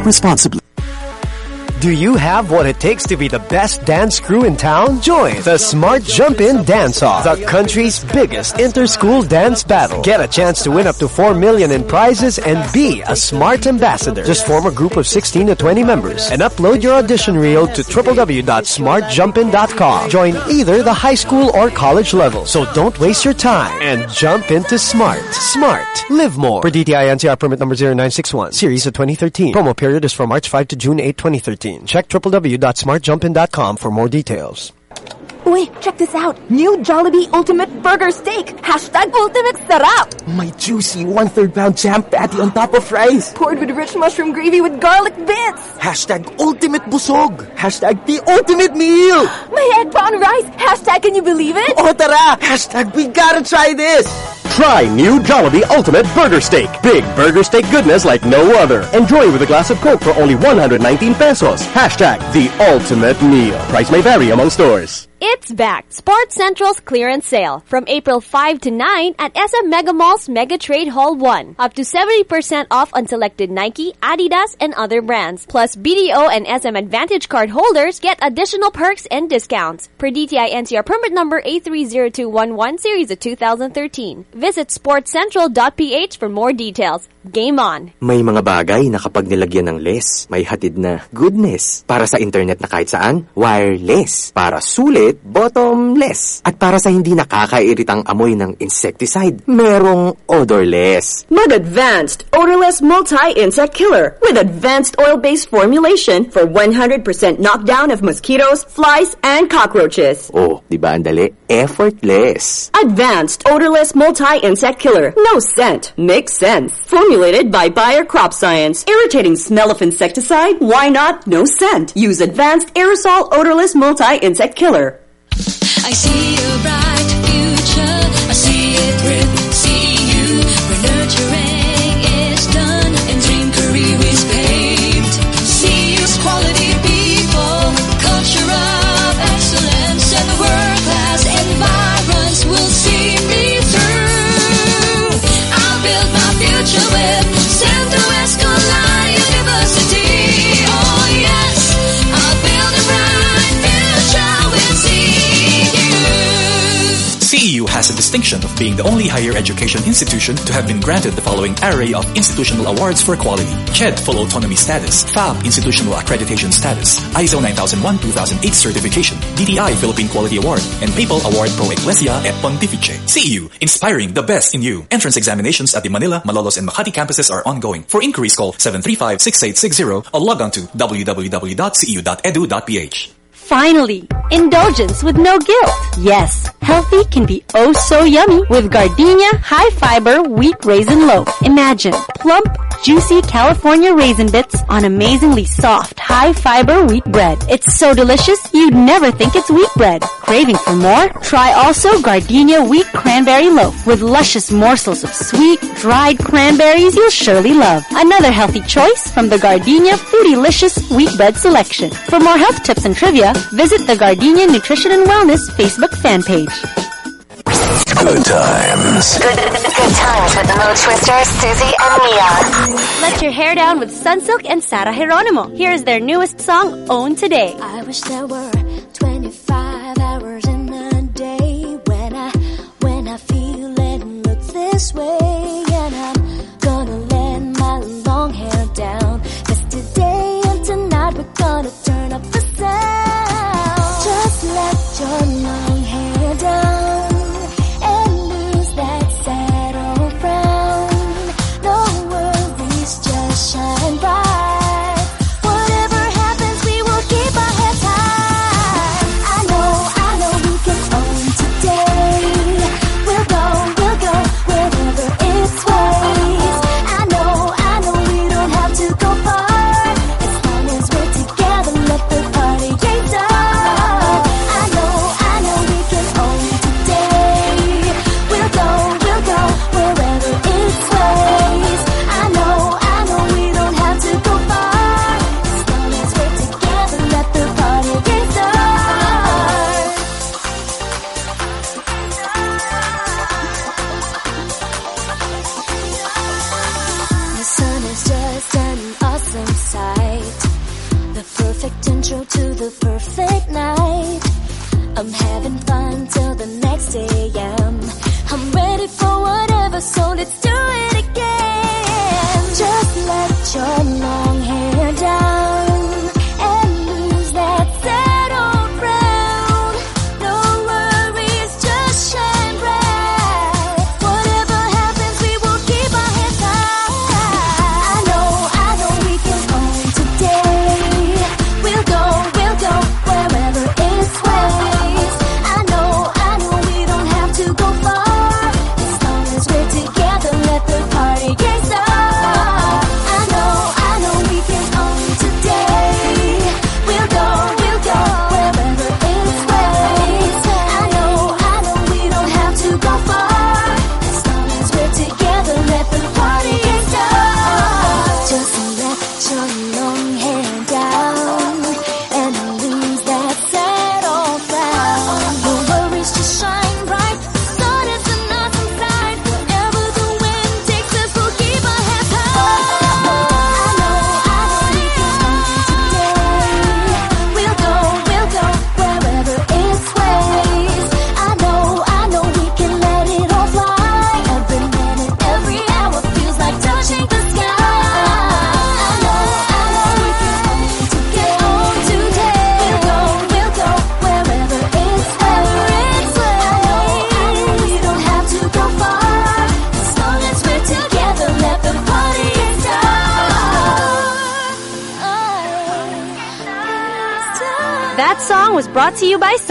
responsibly. Do you have what it takes to be the best dance crew in town? Join the Smart Jump In Dance Off, the country's biggest inter-school dance battle. Get a chance to win up to 4 million in prizes and be a Smart Ambassador. Just form a group of 16 to 20 members and upload your audition reel to www.smartjumpin.com. Join either the high school or college level. So don't waste your time and jump into Smart. Smart. Live more. For DTI NCR permit number 0961, series of 2013. Promo period is from March 5 to June 8, 2013. Check www.smartjumpin.com for more details. Wait, check this out. New Jollibee Ultimate Burger Steak. Hashtag Ultimate Sarap. My juicy one-third pound jam patty on top of fries. Poured with rich mushroom gravy with garlic bits. Hashtag ultimate busog. Hashtag the ultimate meal. My egg pa on rice. Hashtag can you believe it? Oh, tara. Hashtag we gotta try this. Try new Jollibee Ultimate Burger Steak. Big burger steak goodness like no other. Enjoy with a glass of Coke for only 119 pesos. Hashtag the ultimate meal. Price may vary among stores. It's back! Sports Central's clearance sale from April 5 to 9 at SM Mega Mall's Mega Trade Hall 1. Up to 70% off on selected Nike, Adidas, and other brands. Plus, BDO and SM Advantage card holders get additional perks and discounts. Per DTI NCR permit number A30211 series of 2013. Visit sportscentral.ph for more details. Game on! May mga bagay na kapag nilagyan ng less, may hatid na goodness. Para sa internet na kahit saan, wireless. Para sulit, bottomless. At para sa hindi nakakairitang amoy ng insecticide, merong odorless. Mag-advanced odorless multi-insect killer with advanced oil-based formulation for 100% knockdown of mosquitoes, flies, and cockroaches. Oh, di ba ang dali? Effortless. Advanced odorless multi-insect killer. No scent. Makes sense. Formulated by Bayer CropScience. Irritating smell of insecticide? Why not? No scent. Use advanced aerosol odorless multi-insect killer. I see a bright future. Of being the only higher education institution to have been granted the following array of institutional awards for quality. CHED Full Autonomy Status, FAB Institutional Accreditation Status, ISO 9001-2008 Certification, DTI Philippine Quality Award, and Papal Award Pro Ecclesia et Pontifice. CEU, inspiring the best in you. Entrance examinations at the Manila, Malolos, and Makati campuses are ongoing. For inquiries, call 735-6860 or log on to www.cu.edu.ph. Finally, indulgence with no guilt. Yes, healthy can be oh so yummy with Gardenia High Fiber Wheat Raisin Loaf. Imagine plump, juicy California raisin bits on amazingly soft, high fiber wheat bread. It's so delicious, you'd never think it's wheat bread. Craving for more? Try also Gardenia Wheat Cranberry Loaf with luscious morsels of sweet, dried cranberries you'll surely love. Another healthy choice from the Gardenia Foodylicious Wheat Bread Selection. For more health tips and trivia, visit the Gardenia Nutrition and Wellness Facebook fan page. Good times. Good, good times with Mo Twister, Susie, and Mia. Let your hair down with Sunsilk and Sarah Geronimo. Here's their newest song, Own Today. I wish there were 25 hours in a day when I when I feel and look this way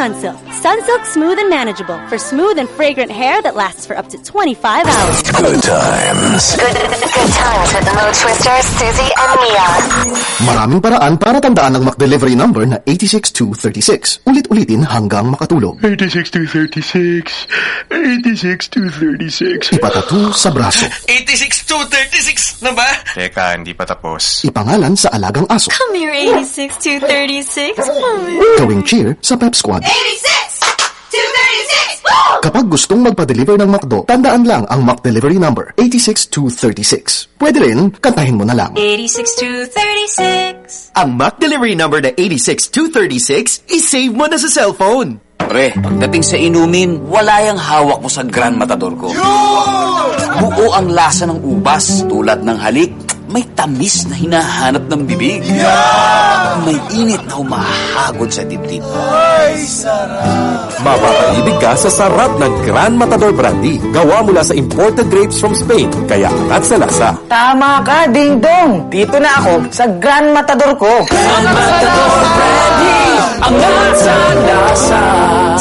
Sunsilk. Sunsilk Smooth and Manageable for smooth and fragrant hair that lasts for up to 25 hours. Good times. Good, good times with Mo Twister, Susie, and Mia. Maraming paraan para tandaan ang McDelivery number na 86236. Ulit-ulitin hanggang makatulog. 86236. 86236. Ipatatu sa braso. 86236 na ba? Teka, hindi pa tapos. Ipangalan sa alagang aso. Come here, 86236. Come Gawing cheer sa Pep Squad. 86! 236! Kapag gustong magpa-deliver ng McDo, tandaan lang ang McDelivery number 86236. Pwede rin, kantahin mo na lang. 86236. Ang Mac delivery number na 86236, isave mo na sa cellphone. Pre, pagdating sa inumin, wala yung hawak mo sa Grand Matador ko. Buo ang lasa ng ubas, tulad ng halik, may tamis na hinahanap ng bibig. May init na humahagod sa dibdib. Mapapaibig ka sa sarap ng Gran Matador Brandy. Gawa mula sa imported grapes from Spain, kaya angat sa lasa. Tama ka, Ding Dong. Dito na ako sa Grand Matador ko. Grand Matador Brandy, angat sa lasa.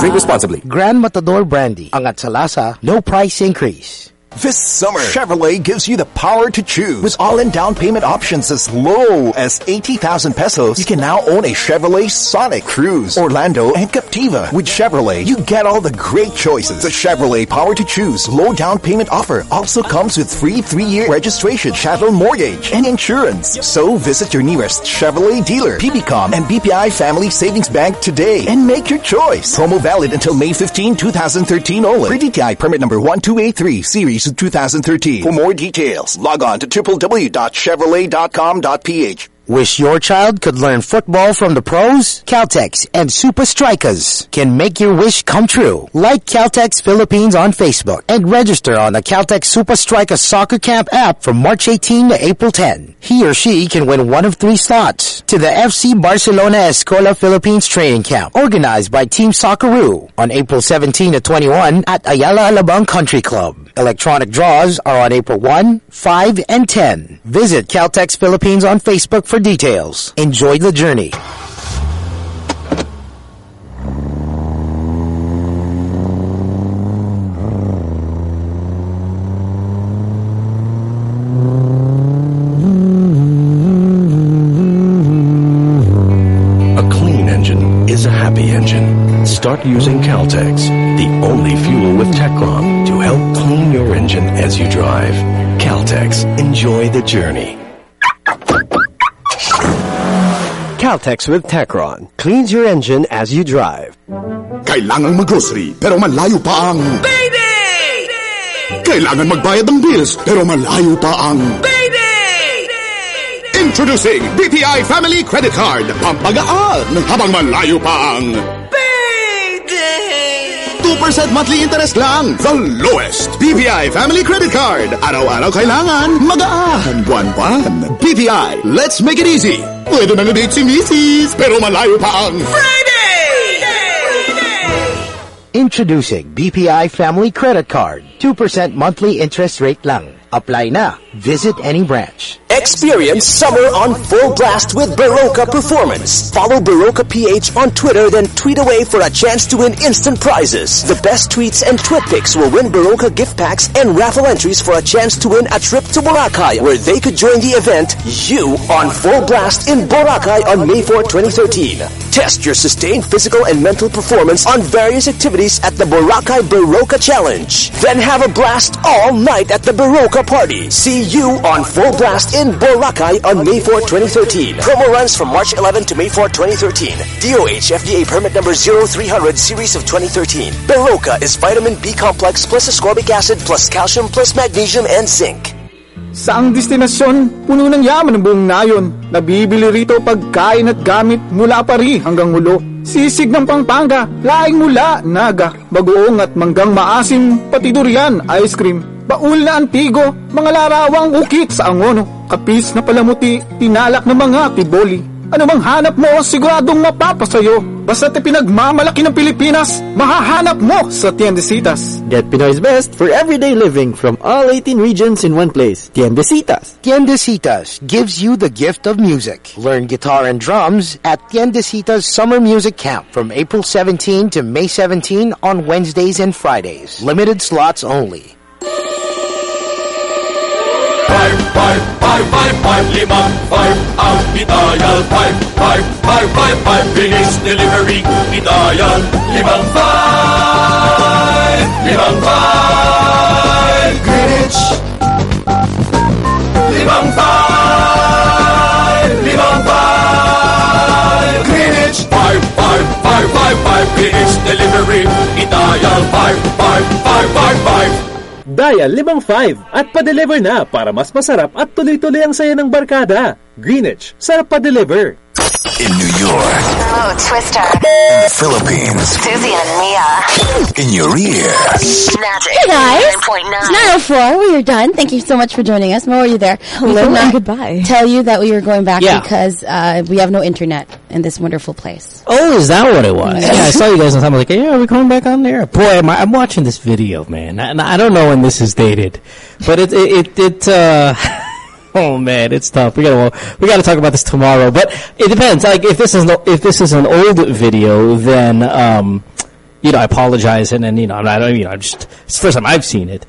Drink responsibly. Grand Matador Brandy. Angat sa lasa, no price increase. This summer, Chevrolet gives you the power to choose. With all-in down payment options as low as 80,000 pesos, you can now own a Chevrolet Sonic, Cruze, Orlando, and Captiva. With Chevrolet, you get all the great choices. The Chevrolet Power to Choose low down payment offer also comes with free three-year registration, chattel mortgage, and insurance. So visit your nearest Chevrolet dealer, PBCom, and BPI Family Savings Bank today and make your choice. Promo valid until May 15, 2013 only. Pre-DTI permit number 1283, series of 2013. For more details, log on to www.chevrolet.com.ph. Wish your child could learn football from the pros? Caltex and Super Strikers can make your wish come true. Like Caltex Philippines on Facebook and register on the Caltex Super Striker Soccer Camp app from March 18 to April 10. He or she can win one of three slots to the FC Barcelona Escola Philippines training camp organized by Team Socceroo on April 17 to 21 at Ayala Alabang Country Club. Electronic draws are on April 1, 5, and 10. Visit Caltex Philippines on Facebook for details. Enjoy the journey. A clean engine is a happy engine. Start using Caltex, the only fuel with Techron to help clean your engine as you drive. Caltex, enjoy the journey. Caltex with Techron cleans your engine as you drive. Kailangang mag-grocery pero malayo pa ang... Baby! Kailangan magbayad ng bills pero malayo pa ang... Baby! Introducing BPI Family Credit Card. Pampagaan habang malayo pa ang... 2% monthly interest lang. The lowest. BPI Family Credit Card. Araw-araw kailangan magaan. Buwan-buwan. BPI, let's make it easy. Pwede na na-date si Mrs. Pero malayo pa ang... Introducing BPI Family Credit Card. 2% monthly interest rate lang. Apply na. Visit any branch. Experience summer on full blast with Berocca Performance. Follow Berocca PH on Twitter, then tweet away for a chance to win instant prizes. The best tweets and twit picks will win Berocca gift packs and raffle entries for a chance to win a trip to Boracay, where they could join the event You on Full Blast in Boracay on May 4, 2013. Test your sustained physical and mental performance on various activities at the Boracay Berocca Challenge. Then have a blast all night at the Berocca Party. See you on Full Blast in Boracay on May 4, 2013. Promo runs from March 11 to May 4, 2013. DOH FDA permit number 0300 series of 2013. Baroka is vitamin B complex plus ascorbic acid plus calcium plus magnesium and zinc. Saang destinasyon, puno ng yaman ng buong nayon. Nabibili rito pagkain at gamit mula pari hanggang hulo. Sisig ng Pampanga, laing mula, naga, bagoong at manggang maasim, pati durian, ice cream. Baul na antigo, mga larawang ukit sa angono, kapis na palamuti, tinalak ng mga tiboli. Ano mang hanap mo, siguradong mapapasayo. Basta't ipinagmamalaki ng Pilipinas, mahahanap mo sa Tiendesitas. Get Pinoy's best for everyday living from all 18 regions in one place. Tiendesitas. Tiendesitas gives you the gift of music. Learn guitar and drums at Tiendesitas Summer Music Camp from April 17 to May 17 on Wednesdays and Fridays. Limited slots only. Five, five, five, five, five, limang, five, ang bitayan. Five, five, five, five, five, bilis delivery, bitayan. Limang five, limang five, Greenwich. Limang five, limang five, Greenwich. Five, five, five, five, five, Greenwich delivery, bitayan. Five, five, five, five, five. Dial 55 at pa-deliver na para mas masarap at tuloy-tuloy ang saya ng barkada. Greenwich, sarap pa-deliver. In New York. Mo Twister. In the Philippines. Susie and Mia. In your ear. Magic. Hey guys, 9.9. it's 904. We are done. Thank you so much for joining us. Mo, are you there? we Hello and goodbye. Tell you that we are going back Yeah. because uh, we have no internet in this wonderful place. Oh, is that what it was? Yeah, I saw you guys on time. I was like, yeah, are we coming back on there? Boy, am I, I'm watching this video, man. And I don't know when this is dated, but it, it, it, it uh, oh man, it's tough. We gotta, we gotta talk about this tomorrow, but it depends. Like, if this is, no, if this is an old video, then, um, you know, I apologize and then, you know, I'm not, you know, I'm just, it's the first time I've seen it.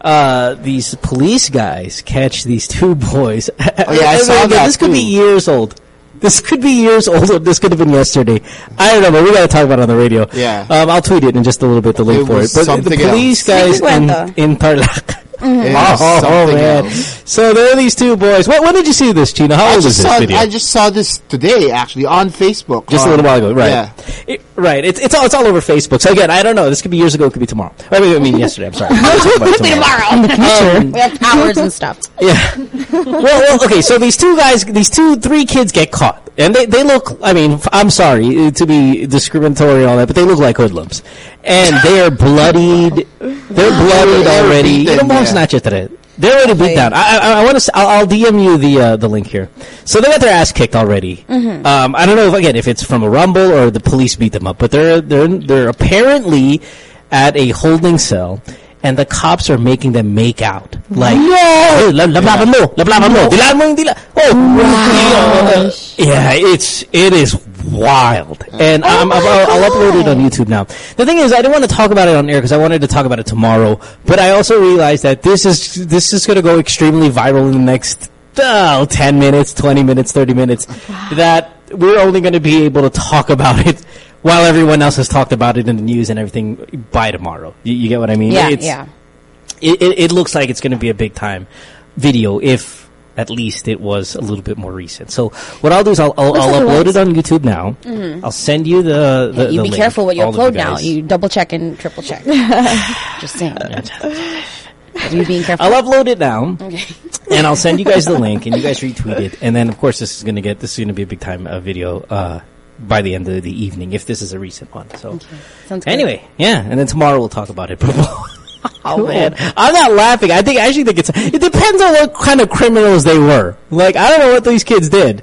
Uh, these police guys catch these two boys. Oh, yeah, I saw that This could be years old. This could be years old. or This could have been yesterday. I don't know, but we got to talk about it on the radio. Yeah. Um, I'll tweet it in just a little bit, the link It for it. But the police else. guys in, in Tarlac. It Oh, something man. else. So there are these two boys. When, when did you see this, Chino? How I old just is this saw, video? I just saw this today, actually, on Facebook. Just a Um, little while ago, right? Yeah. It- right. It's, it's all it's all over Facebook. So again, I don't know. This could be years ago. It could be tomorrow. I mean, I mean yesterday. I'm sorry. I'll talk about it Could be tomorrow. In the future. we have powers and stuff. Yeah. well, well, okay. So these two guys, these two, three kids get caught, and they they look. I mean, I'm sorry uh, to be discriminatory and all that, but they look like hoodlums, and they are bloodied. They're bloodied already. beaten, Yung mga yeah. Ito They're already beat down. I, I, I want to. I'll, I'll DM you the uh, the link here. So they got their ass kicked already. Mhm. Um, I don't know if again if it's from a rumble or the police beat them up, but they're they're they're apparently at a holding cell, and the cops are making them make out. Like, no! hey, lab- lablaban mo, lablaban mo, dilaan mo dila. Oh, yeah, it's it is wild, and um, I'll, I'll, I'll upload it on YouTube now. The thing is, I didn't want to talk about it on air because I wanted to talk about it tomorrow, but I also realized that this is this is going to go extremely viral in the next oh, 10 minutes, 20 minutes, 30 minutes. That we're only going to be able to talk about it while everyone else has talked about it in the news and everything by tomorrow. You, you get what I mean? Yeah, It's- yeah. It, it, it looks like it's going to be a big time video if at least it was a little bit more recent. So what I'll do is I'll, I'll, I'll upload it on YouTube now. Mhm. I'll send you the, the Yeah, you the be link, careful what you upload now. You double check and triple check. Just saying. you being careful. I'll upload it now. Okay. and I'll send you guys the link, and you guys retweet it. And then, of course, this is going to get this is going to be a big time uh, video uh, by the end of the evening if this is a recent one. So, Sounds good. anyway, yeah, and then tomorrow we'll talk about it. oh Cool. man, I'm not laughing. I think I actually think it's it depends on what kind of criminals they were. Like I don't know what these kids did.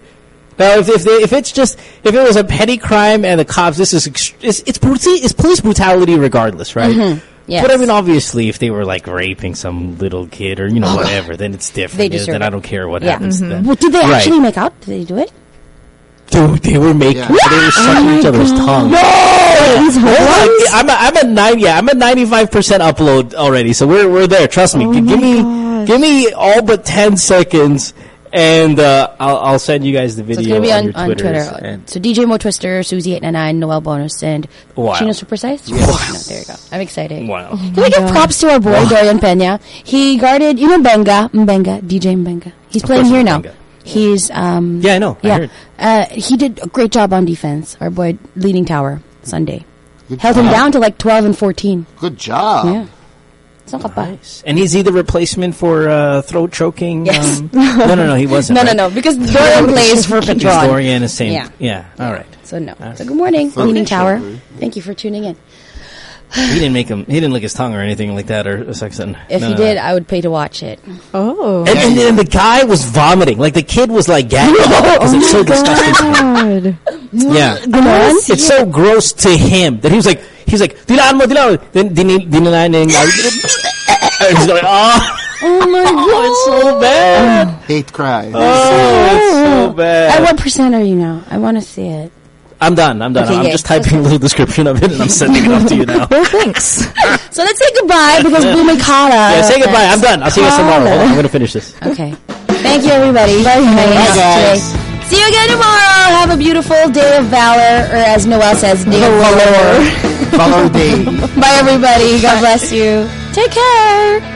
Now, if if, they, if it's just if it was a petty crime and the cops, this is it's it's, brutal, it's police brutality regardless, right? Mhm. Yes. But I mean, obviously, if they were like raping some little kid or you know whatever, then it's different. They then deserve I don't care what Yeah. happens to them. Well, did they Right. actually make out? Did they do it? Dude, they were making, they were sucking Oh each other's God. tongues. No! These Hold? I'm a, I'm a nine, yeah, I'm a 95% upload already, so we're, we're there, trust me. G- give me, give me all but 10 seconds, and, uh, I'll, I'll send you guys the So video it's gonna be on, on, on Twitter. So DJ Mo Twister, Susie eight nine nine, Noel Bonus, and Wow. Chino Super Size. Yes. No, there you go. I'm excited. wow. Can we give props to our boy Dorian Pena? He guarded, you know, Mbenga, Mbenga, DJ Mbenga. He's Of playing here now. Mbenga. He's um. Yeah, I know. I Yeah, heard. Uh, he did a great job on defense. Our boy leading tower Sunday Good held him down to like twelve and fourteen. Good job. Yeah. It's not bad. And is he the replacement for, uh, throat choking? Yes. Um, no, no, no, he wasn't. No, no, right? no, because Dorian plays for He's Petron. Dorian is same. Yeah. Yeah. All right. So no. So good morning, Okay. Leaning Tower. Thank you for tuning in. He didn't make him. He didn't lick his tongue or anything like that or, or something. If No, he no. did, I would pay to watch it. Oh. And, and, and the guy was vomiting. Like the kid was like gagging oh because it's so disgusting. God. Yeah, Ganon? it's so gross to him that he was like, he's like, dilaan mo, dilaan mo. Then din dinilaan niya yung- He's like, oh, Oh my god. it's so bad. Hate cry. Oh, it's so oh, oh. bad. At what percent are you now? I want to see it. I'm done. I'm done. Okay, I'm yay. just typing a little description of it and I'm sending it off to you now. Well, thanks. So let's say goodbye because Bumikara. Yeah, say goodbye. I'm done. I'll see you guys tomorrow. On, I'm gonna finish this. Okay. Thank you, everybody. Bye, guys. See you again tomorrow. Have a beautiful day of valor, or as Noel says, day of valor. Valor Day. Bye, everybody. God bless you. Take care.